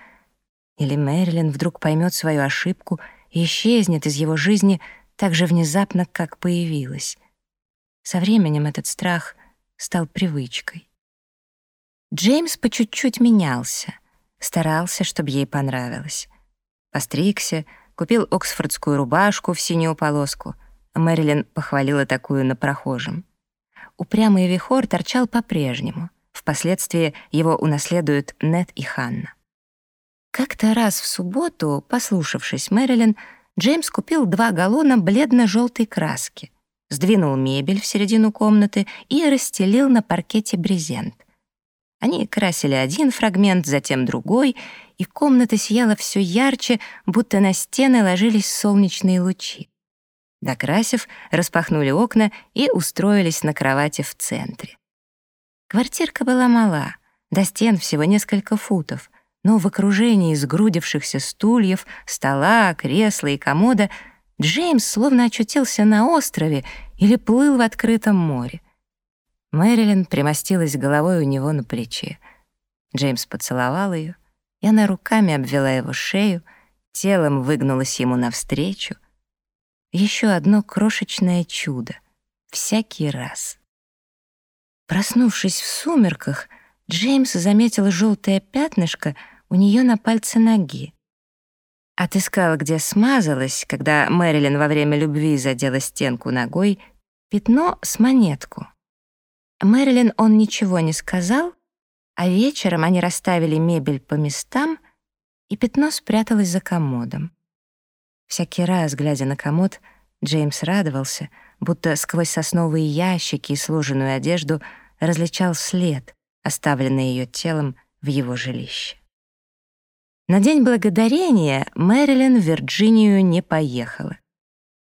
Или Мэрилин вдруг поймет свою ошибку и исчезнет из его жизни так же внезапно, как появилась. Со временем этот страх стал привычкой. Джеймс по чуть-чуть менялся, старался, чтобы ей понравилось. Постригся, купил оксфордскую рубашку в синюю полоску. Мэрилин похвалила такую на прохожем. Упрямый вихор торчал по-прежнему. Впоследствии его унаследуют Нет и Ханна. Как-то раз в субботу, послушавшись Мэрилин, Джеймс купил два галлона бледно-желтой краски, сдвинул мебель в середину комнаты и расстелил на паркете брезент. Они красили один фрагмент, затем другой, и комната сияла все ярче, будто на стены ложились солнечные лучи. Докрасив, распахнули окна и устроились на кровати в центре. Квартирка была мала, до стен всего несколько футов, но в окружении сгрудившихся стульев, стола, кресла и комода Джеймс словно очутился на острове или плыл в открытом море. Мэрилин примостилась головой у него на плече. Джеймс поцеловал ее, и она руками обвела его шею, телом выгнулась ему навстречу. Еще одно крошечное чудо. Всякий раз. Проснувшись в сумерках, Джеймс заметил желтое пятнышко у нее на пальце ноги. Отыскал, где смазалась, когда Мэрилин во время любви задела стенку ногой, пятно с монетку. Мэрилин он ничего не сказал, а вечером они расставили мебель по местам, и пятно спряталось за комодом. Всякий раз, глядя на комод, Джеймс радовался, будто сквозь сосновые ящики и сложенную одежду различал след, оставленный ее телом в его жилище. На День Благодарения Мэрилин в Вирджинию не поехала.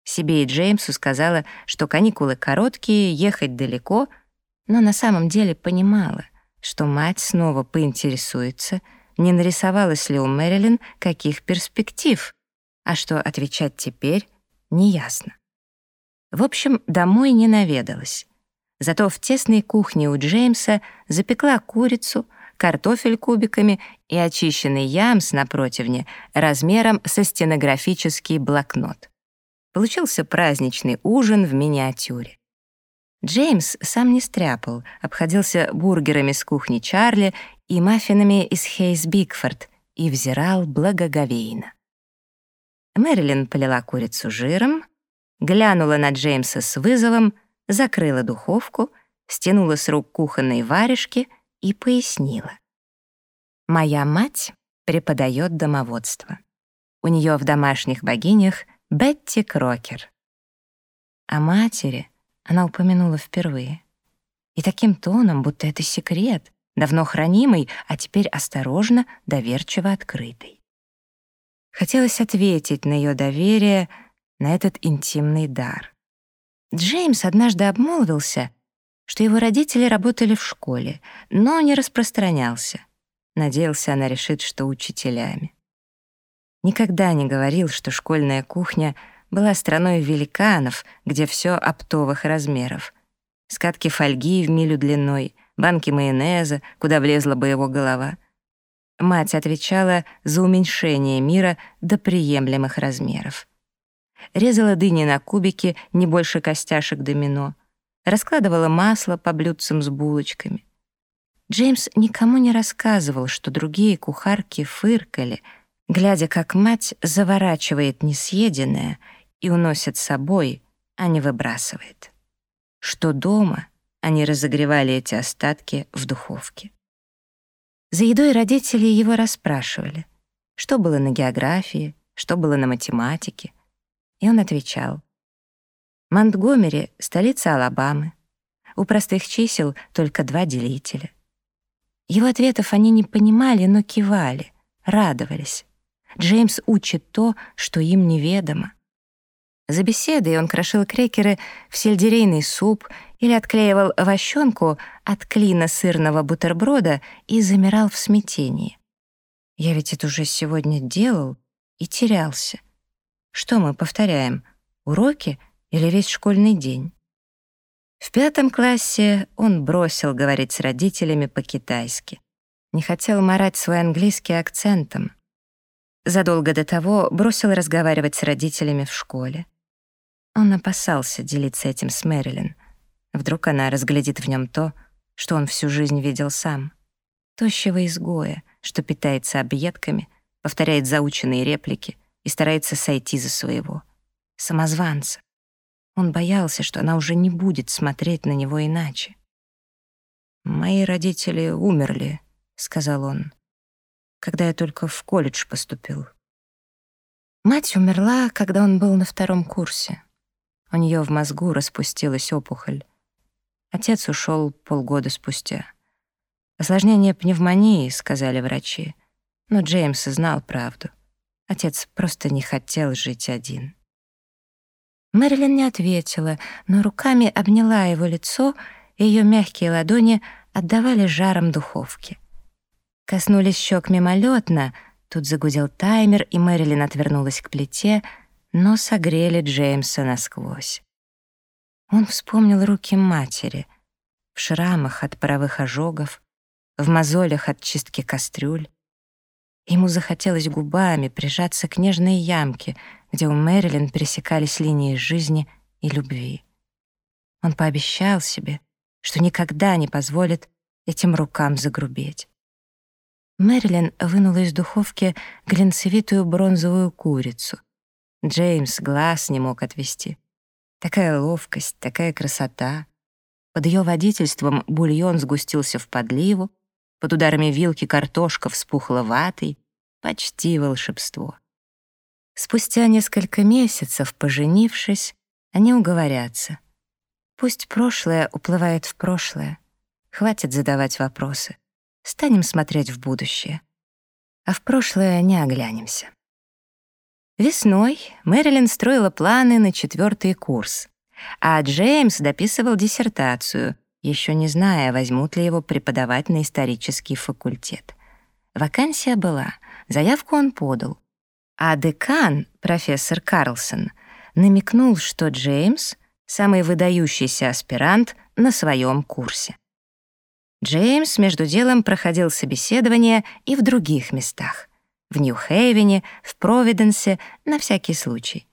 Себе и Джеймсу сказала, что каникулы короткие, ехать далеко — но на самом деле понимала, что мать снова поинтересуется, не нарисовалось ли у Мэрилин каких перспектив, а что отвечать теперь, неясно. В общем, домой не наведалась. Зато в тесной кухне у Джеймса запекла курицу, картофель кубиками и очищенный ямс на противне размером со стенографический блокнот. Получился праздничный ужин в миниатюре. Джеймс сам не стряпал, обходился бургерами с кухни Чарли и маффинами из Хейс Бигфорд и взирал благоговейно. Мэрилин полила курицу жиром, глянула на Джеймса с вызовом, закрыла духовку, стянула с рук кухонные варежки и пояснила. «Моя мать преподает домоводство. У нее в домашних богинях Бетти Крокер. А матери — она упомянула впервые. И таким тоном, будто это секрет, давно хранимый, а теперь осторожно, доверчиво открытый. Хотелось ответить на ее доверие, на этот интимный дар. Джеймс однажды обмолвился, что его родители работали в школе, но не распространялся. Надеялся, она решит, что учителями. Никогда не говорил, что школьная кухня — была страной великанов, где все оптовых размеров. Скатки фольги в милю длиной, банки майонеза, куда влезла бы его голова. Мать отвечала за уменьшение мира до приемлемых размеров. Резала дыни на кубики, не больше костяшек домино. Раскладывала масло по блюдцам с булочками. Джеймс никому не рассказывал, что другие кухарки фыркали, глядя, как мать заворачивает несъеденное и уносит с собой, а не выбрасывает. Что дома они разогревали эти остатки в духовке. За едой родители его расспрашивали, что было на географии, что было на математике. И он отвечал. Монтгомери — столица Алабамы. У простых чисел только два делителя. Его ответов они не понимали, но кивали, радовались. Джеймс учит то, что им неведомо. За беседой он крошил крекеры в сельдерейный суп или отклеивал овощенку от клина сырного бутерброда и замирал в смятении. Я ведь это уже сегодня делал и терялся. Что мы повторяем, уроки или весь школьный день? В пятом классе он бросил говорить с родителями по-китайски. Не хотел марать свой английский акцентом. Задолго до того бросил разговаривать с родителями в школе. Он опасался делиться этим с Мэрилин. Вдруг она разглядит в нем то, что он всю жизнь видел сам. Тощего изгоя, что питается объедками, повторяет заученные реплики и старается сойти за своего. Самозванца. Он боялся, что она уже не будет смотреть на него иначе. «Мои родители умерли», — сказал он, «когда я только в колледж поступил». Мать умерла, когда он был на втором курсе. У нее в мозгу распустилась опухоль. Отец ушел полгода спустя. Осложнение пневмонии, сказали врачи. Но Джеймс знал правду. Отец просто не хотел жить один. Мэрилин не ответила, но руками обняла его лицо, и ее мягкие ладони отдавали жаром духовки. Коснулись щек мимолетно, тут загудел таймер, и Мэрилин отвернулась к плите — но согрели Джеймса насквозь. Он вспомнил руки матери в шрамах от паровых ожогов, в мозолях от чистки кастрюль. Ему захотелось губами прижаться к нежной ямке, где у Мэрилин пересекались линии жизни и любви. Он пообещал себе, что никогда не позволит этим рукам загрубеть. Мэрилин вынула из духовки глинцевитую бронзовую курицу — Джеймс глаз не мог отвести. Такая ловкость, такая красота. Под ее водительством бульон сгустился в подливу, под ударами вилки картошка вспухла ватой. Почти волшебство. Спустя несколько месяцев, поженившись, они уговорятся. Пусть прошлое уплывает в прошлое. Хватит задавать вопросы. Станем смотреть в будущее. А в прошлое не оглянемся. Весной Мэрилин строила планы на четвертый курс, а Джеймс дописывал диссертацию, еще не зная, возьмут ли его преподавать на исторический факультет. Вакансия была, заявку он подал. А декан, профессор Карлсон, намекнул, что Джеймс — самый выдающийся аспирант на своем курсе. Джеймс между делом проходил собеседование и в других местах — в Нью-Хейвене, в Провиденсе, на всякий случай.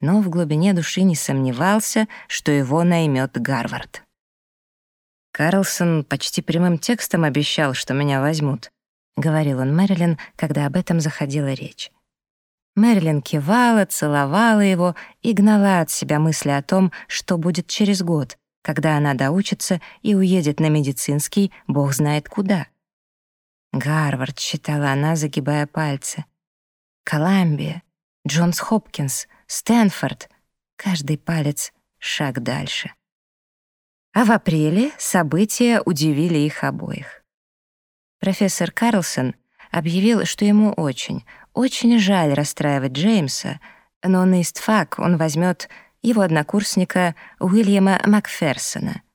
Но в глубине души не сомневался, что его наймет Гарвард. «Карлсон почти прямым текстом обещал, что меня возьмут», — говорил он Мэрилин, когда об этом заходила речь. Мэрилин кивала, целовала его и гнала от себя мысли о том, что будет через год, когда она доучится и уедет на медицинский, бог знает куда. Гарвард, считала она, загибая пальцы. Колумбия, Джонс Хопкинс, Стэнфорд. Каждый палец — шаг дальше. А в апреле события удивили их обоих. Профессор Карлсон объявил, что ему очень, очень жаль расстраивать Джеймса, но на истфак он возьмет его однокурсника Уильяма Макферсона —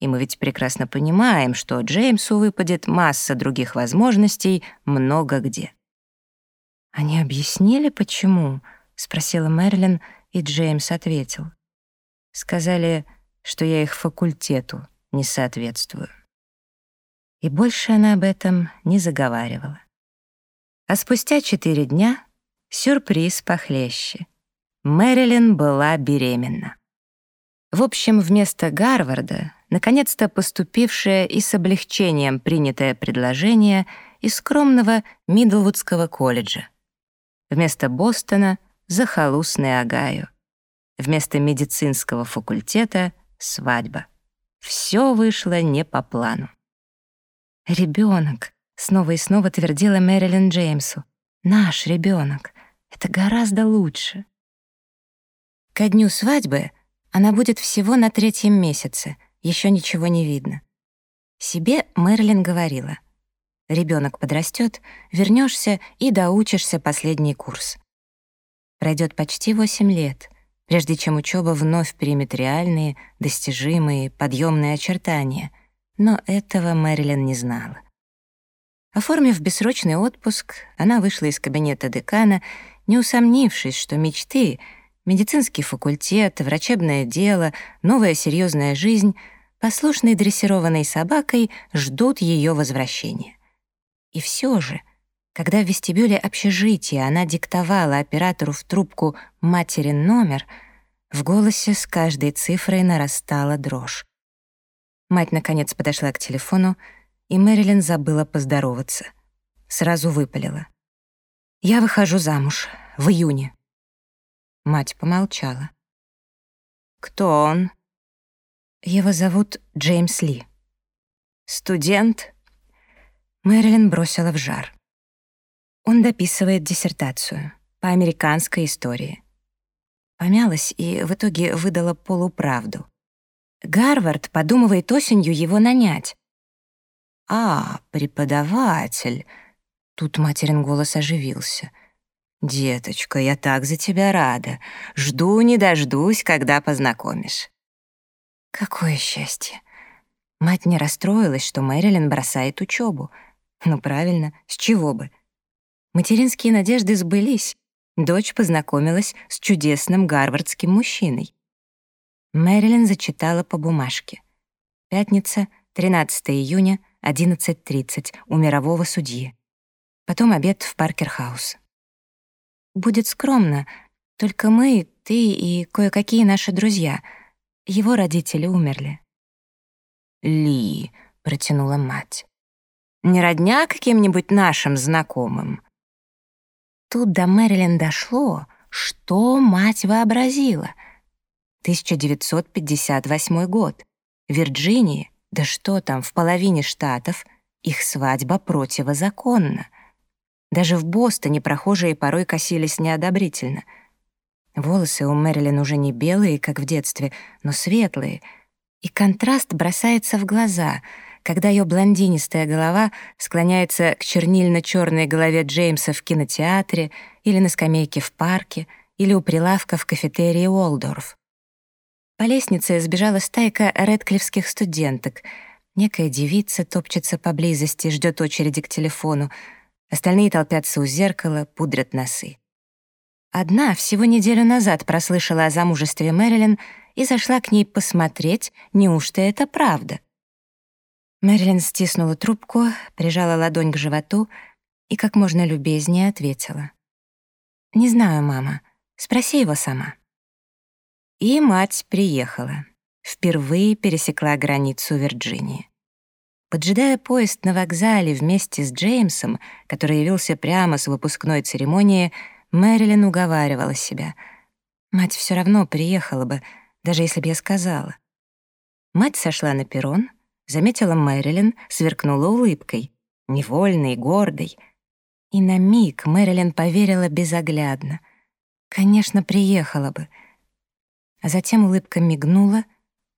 и мы ведь прекрасно понимаем, что Джеймсу выпадет масса других возможностей много где. «Они объяснили, почему?» — спросила Мэрилин, и Джеймс ответил. «Сказали, что я их факультету не соответствую». И больше она об этом не заговаривала. А спустя четыре дня сюрприз похлеще. Мэрилин была беременна. В общем, вместо Гарварда наконец-то поступившее и с облегчением принятое предложение из скромного Мидлвудского колледжа. Вместо Бостона — захолустный Огайо. Вместо медицинского факультета — свадьба. Все вышло не по плану. «Ребенок», — снова и снова твердила Мэрилин Джеймсу. «Наш ребенок. Это гораздо лучше. Ко дню свадьбы она будет всего на третьем месяце, еще ничего не видно. Себе Мэрилин говорила, ребенок подрастет, вернешься и доучишься последний курс. Пройдет почти восемь лет, прежде чем учеба вновь примет реальные, достижимые, подъемные очертания, но этого Мэрилин не знала. Оформив бессрочный отпуск, она вышла из кабинета декана, не усомнившись, что мечты — медицинский факультет, врачебное дело, новая серьезная жизнь — послушной дрессированной собакой ждут ее возвращения. И все же, когда в вестибюле общежития она диктовала оператору в трубку материн номер, в голосе с каждой цифрой нарастала дрожь. Мать, наконец, подошла к телефону, и Мэрилин забыла поздороваться. Сразу выпалила. «Я выхожу замуж. В июне». Мать помолчала. «Кто он?» «Его зовут Джеймс Ли». «Студент?» Мэрилин бросила в жар. Он дописывает диссертацию по американской истории. Помялась и в итоге выдала полуправду. Гарвард подумывает осенью его нанять. «А, преподаватель!» Тут материн голос оживился. «Деточка, я так за тебя рада. Жду не дождусь, когда познакомишь». Какое счастье! Мать не расстроилась, что Мэрилин бросает учебу. Ну правильно, с чего бы? Материнские надежды сбылись. Дочь познакомилась с чудесным гарвардским мужчиной. Мэрилин зачитала по бумажке. Пятница, 13 июня, 11.30 у мирового судьи. Потом обед в Паркер-хаус. Будет скромно, только мы, ты и кое-какие наши друзья. Его родители умерли. «Ли», — протянула мать. «Не родня каким-нибудь нашим знакомым?» Тут до Мэрилин дошло, что мать вообразила. 1958 год. Вирджинии, да что там, в половине штатов, их свадьба противозаконна. Даже в Бостоне прохожие порой косились неодобрительно. Волосы у Мэрилин уже не белые, как в детстве, но светлые — и контраст бросается в глаза, когда ее блондинистая голова склоняется к чернильно-черной голове Джеймса в кинотеатре или на скамейке в парке или у прилавка в кафетерии Уолдорф. По лестнице сбежала стайка редклифских студенток. Некая девица топчется поблизости, ждет очереди к телефону. Остальные толпятся у зеркала, пудрят носы. Одна всего неделю назад прослышала о замужестве Мэрилин и зашла к ней посмотреть, неужто это правда. Мэрилин стиснула трубку, прижала ладонь к животу и как можно любезнее ответила. «Не знаю, мама. Спроси его сама». И мать приехала. Впервые пересекла границу Вирджинии. Поджидая поезд на вокзале вместе с Джеймсом, который явился прямо с выпускной церемонии, Мэрилин уговаривала себя. Мать все равно приехала бы, даже если бы я сказала. Мать сошла на перрон, заметила Мэрилин, сверкнула улыбкой, невольной, гордой. И на миг Мэрилин поверила безоглядно. Конечно, приехала бы. А затем улыбка мигнула,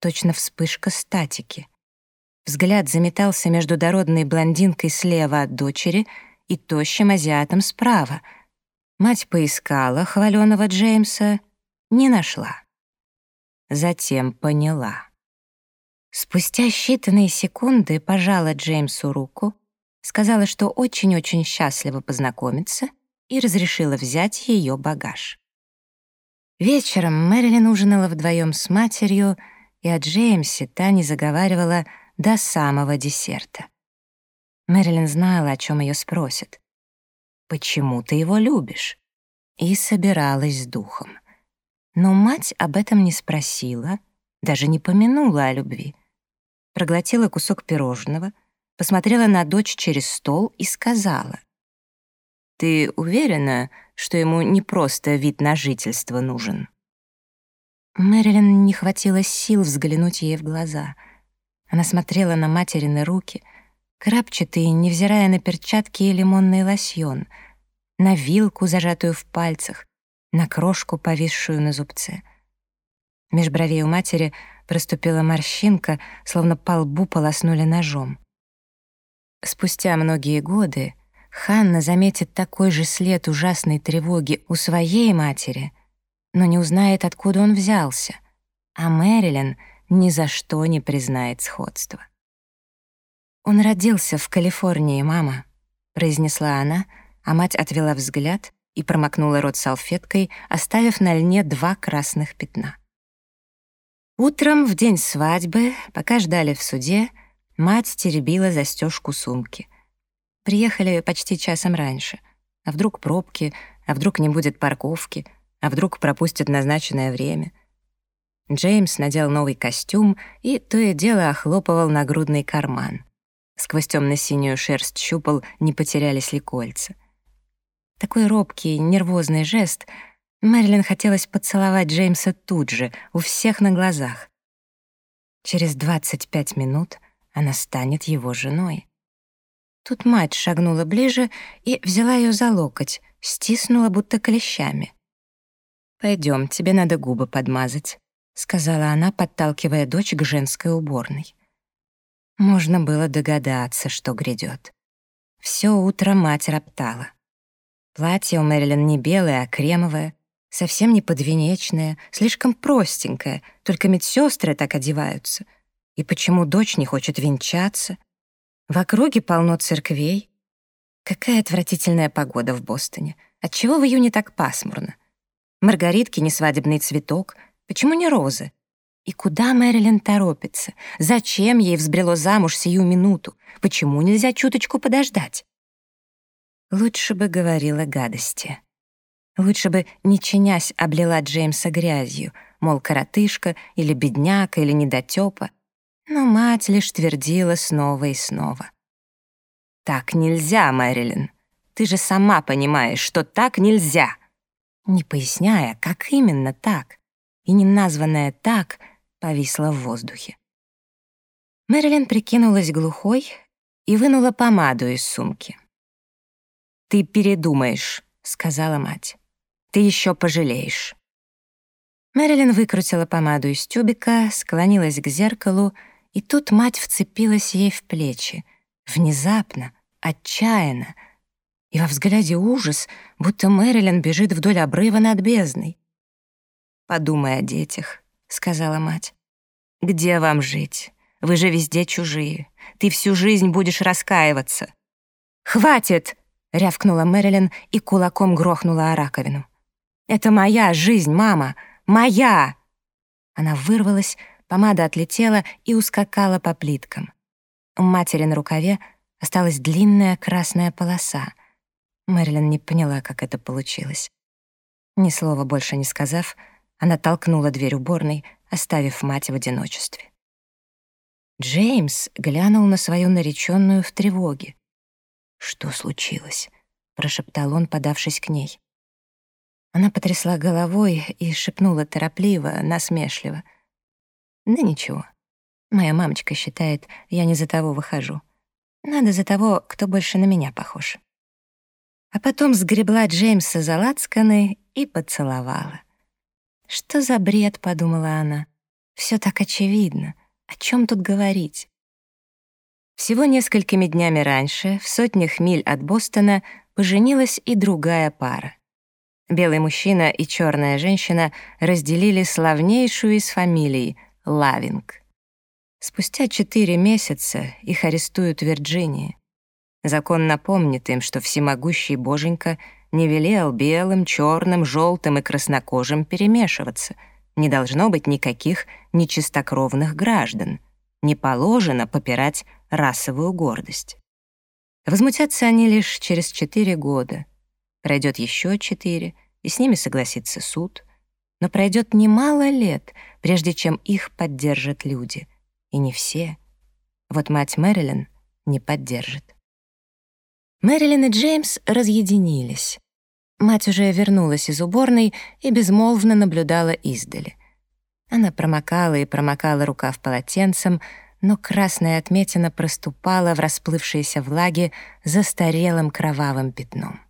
точно вспышка статики. Взгляд заметался между дородной блондинкой слева от дочери и тощим азиатом справа. Мать поискала хваленого Джеймса, не нашла затем поняла. Спустя считанные секунды пожала Джеймсу руку, сказала, что очень-очень счастлива познакомиться и разрешила взять ее багаж. Вечером Мэрилин ужинала вдвоем с матерью, и о Джеймсе та не заговаривала до самого десерта. Мэрилин знала, о чем ее спросят. «Почему ты его любишь?» и собиралась с духом. Но мать об этом не спросила, даже не помянула о любви. Проглотила кусок пирожного, посмотрела на дочь через стол и сказала. «Ты уверена, что ему не просто вид на жительство нужен?» Мэрилин не хватило сил взглянуть ей в глаза. Она смотрела на материны руки, крапчатые, невзирая на перчатки и лимонный лосьон, на вилку, зажатую в пальцах, на крошку, повисшую на зубце. Меж бровей у матери проступила морщинка, словно по лбу полоснули ножом. Спустя многие годы Ханна заметит такой же след ужасной тревоги у своей матери, но не узнает, откуда он взялся, а Мэрилин ни за что не признает сходства. «Он родился в Калифорнии, мама», — произнесла она, а мать отвела взгляд и промокнула рот салфеткой, оставив на льне два красных пятна. Утром, в день свадьбы, пока ждали в суде, мать теребила застежку сумки. Приехали почти часом раньше. А вдруг пробки, а вдруг не будет парковки, а вдруг пропустят назначенное время. Джеймс надел новый костюм и то и дело охлопывал нагрудный карман. Сквозь темно-синюю шерсть щупал, не потерялись ли кольца. Такой робкий, нервозный жест Мэрилин хотелось поцеловать Джеймса тут же, у всех на глазах. Через 25 минут она станет его женой. Тут мать шагнула ближе и взяла ее за локоть, стиснула будто клещами. Пойдем, тебе надо губы подмазать», — сказала она, подталкивая дочь к женской уборной. Можно было догадаться, что грядет. Все утро мать роптала. Платье у Мэрилин не белое, а кремовое, совсем не подвенечное, слишком простенькое, только медсестры так одеваются. И почему дочь не хочет венчаться? В округе полно церквей. Какая отвратительная погода в Бостоне. Отчего в июне так пасмурно? Маргаритки не свадебный цветок. Почему не розы? И куда Мэрилин торопится? Зачем ей взбрело замуж сию минуту? Почему нельзя чуточку подождать? Лучше бы говорила гадости. Лучше бы, не чинясь, облила Джеймса грязью, мол, коротышка или бедняка или недотёпа. Но мать лишь твердила снова и снова. «Так нельзя, Мэрилин. Ты же сама понимаешь, что так нельзя!» Не поясняя, как именно так, и неназванное «так» повисло в воздухе. Мэрилин прикинулась глухой и вынула помаду из сумки. «Ты передумаешь», — сказала мать. «Ты еще пожалеешь». Мэрилин выкрутила помаду из тюбика, склонилась к зеркалу, и тут мать вцепилась ей в плечи. Внезапно, отчаянно. И во взгляде ужас, будто Мэрилин бежит вдоль обрыва над бездной. «Подумай о детях», — сказала мать. «Где вам жить? Вы же везде чужие. Ты всю жизнь будешь раскаиваться». «Хватит!» — рявкнула Мэрилин и кулаком грохнула о раковину. «Это моя жизнь, мама! Моя!» Она вырвалась, помада отлетела и ускакала по плиткам. У матери на рукаве осталась длинная красная полоса. Мэрилин не поняла, как это получилось. Ни слова больше не сказав, она толкнула дверь уборной, оставив мать в одиночестве. Джеймс глянул на свою нареченную в тревоге. «Что случилось?» — прошептал он, подавшись к ней. Она потрясла головой и шепнула торопливо, насмешливо. «Да ничего. Моя мамочка считает, я не за того выхожу. Надо за того, кто больше на меня похож». А потом сгребла Джеймса за лацканы и поцеловала. «Что за бред?» — подумала она. Все так очевидно. О чем тут говорить?» Всего несколькими днями раньше, в сотнях миль от Бостона, поженилась и другая пара. Белый мужчина и черная женщина разделили славнейшую из фамилий — Лавинг. Спустя четыре месяца их арестуют в Вирджинии. Закон напомнит им, что всемогущий боженька не велел белым, черным, желтым и краснокожим перемешиваться. Не должно быть никаких нечистокровных граждан. Не положено попирать расовую гордость. Возмутятся они лишь через четыре года. Пройдет еще четыре, и с ними согласится суд. Но пройдет немало лет, прежде чем их поддержат люди. И не все. Вот мать Мэрилин не поддержит. Мэрилин и Джеймс разъединились. Мать уже вернулась из уборной и безмолвно наблюдала издали. Она промокала и промокала рукав полотенцем, но красная отметина проступала в расплывшейся влаге застарелым кровавым пятном.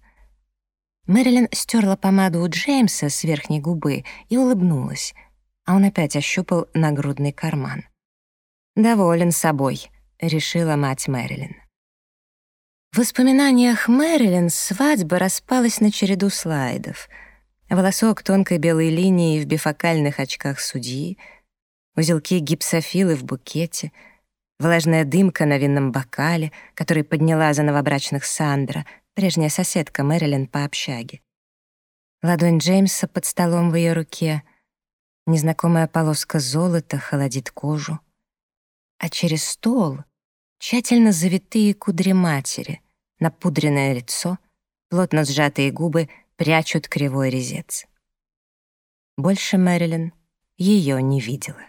Мэрилин стерла помаду у Джеймса с верхней губы и улыбнулась, а он опять ощупал нагрудный карман. «Доволен собой», — решила мать Мэрилин. В воспоминаниях Мэрилин свадьба распалась на череду слайдов. Волосок тонкой белой линии в бифокальных очках судьи, узелки гипсофилы в букете, влажная дымка на винном бокале, который подняла за новобрачных Сандра, прежняя соседка Мэрилин по общаге. Ладонь Джеймса под столом в ее руке, незнакомая полоска золота холодит кожу — а через стол тщательно завитые кудри матери, напудренное лицо, плотно сжатые губы прячут кривой резец. Больше Мэрилин ее не видела.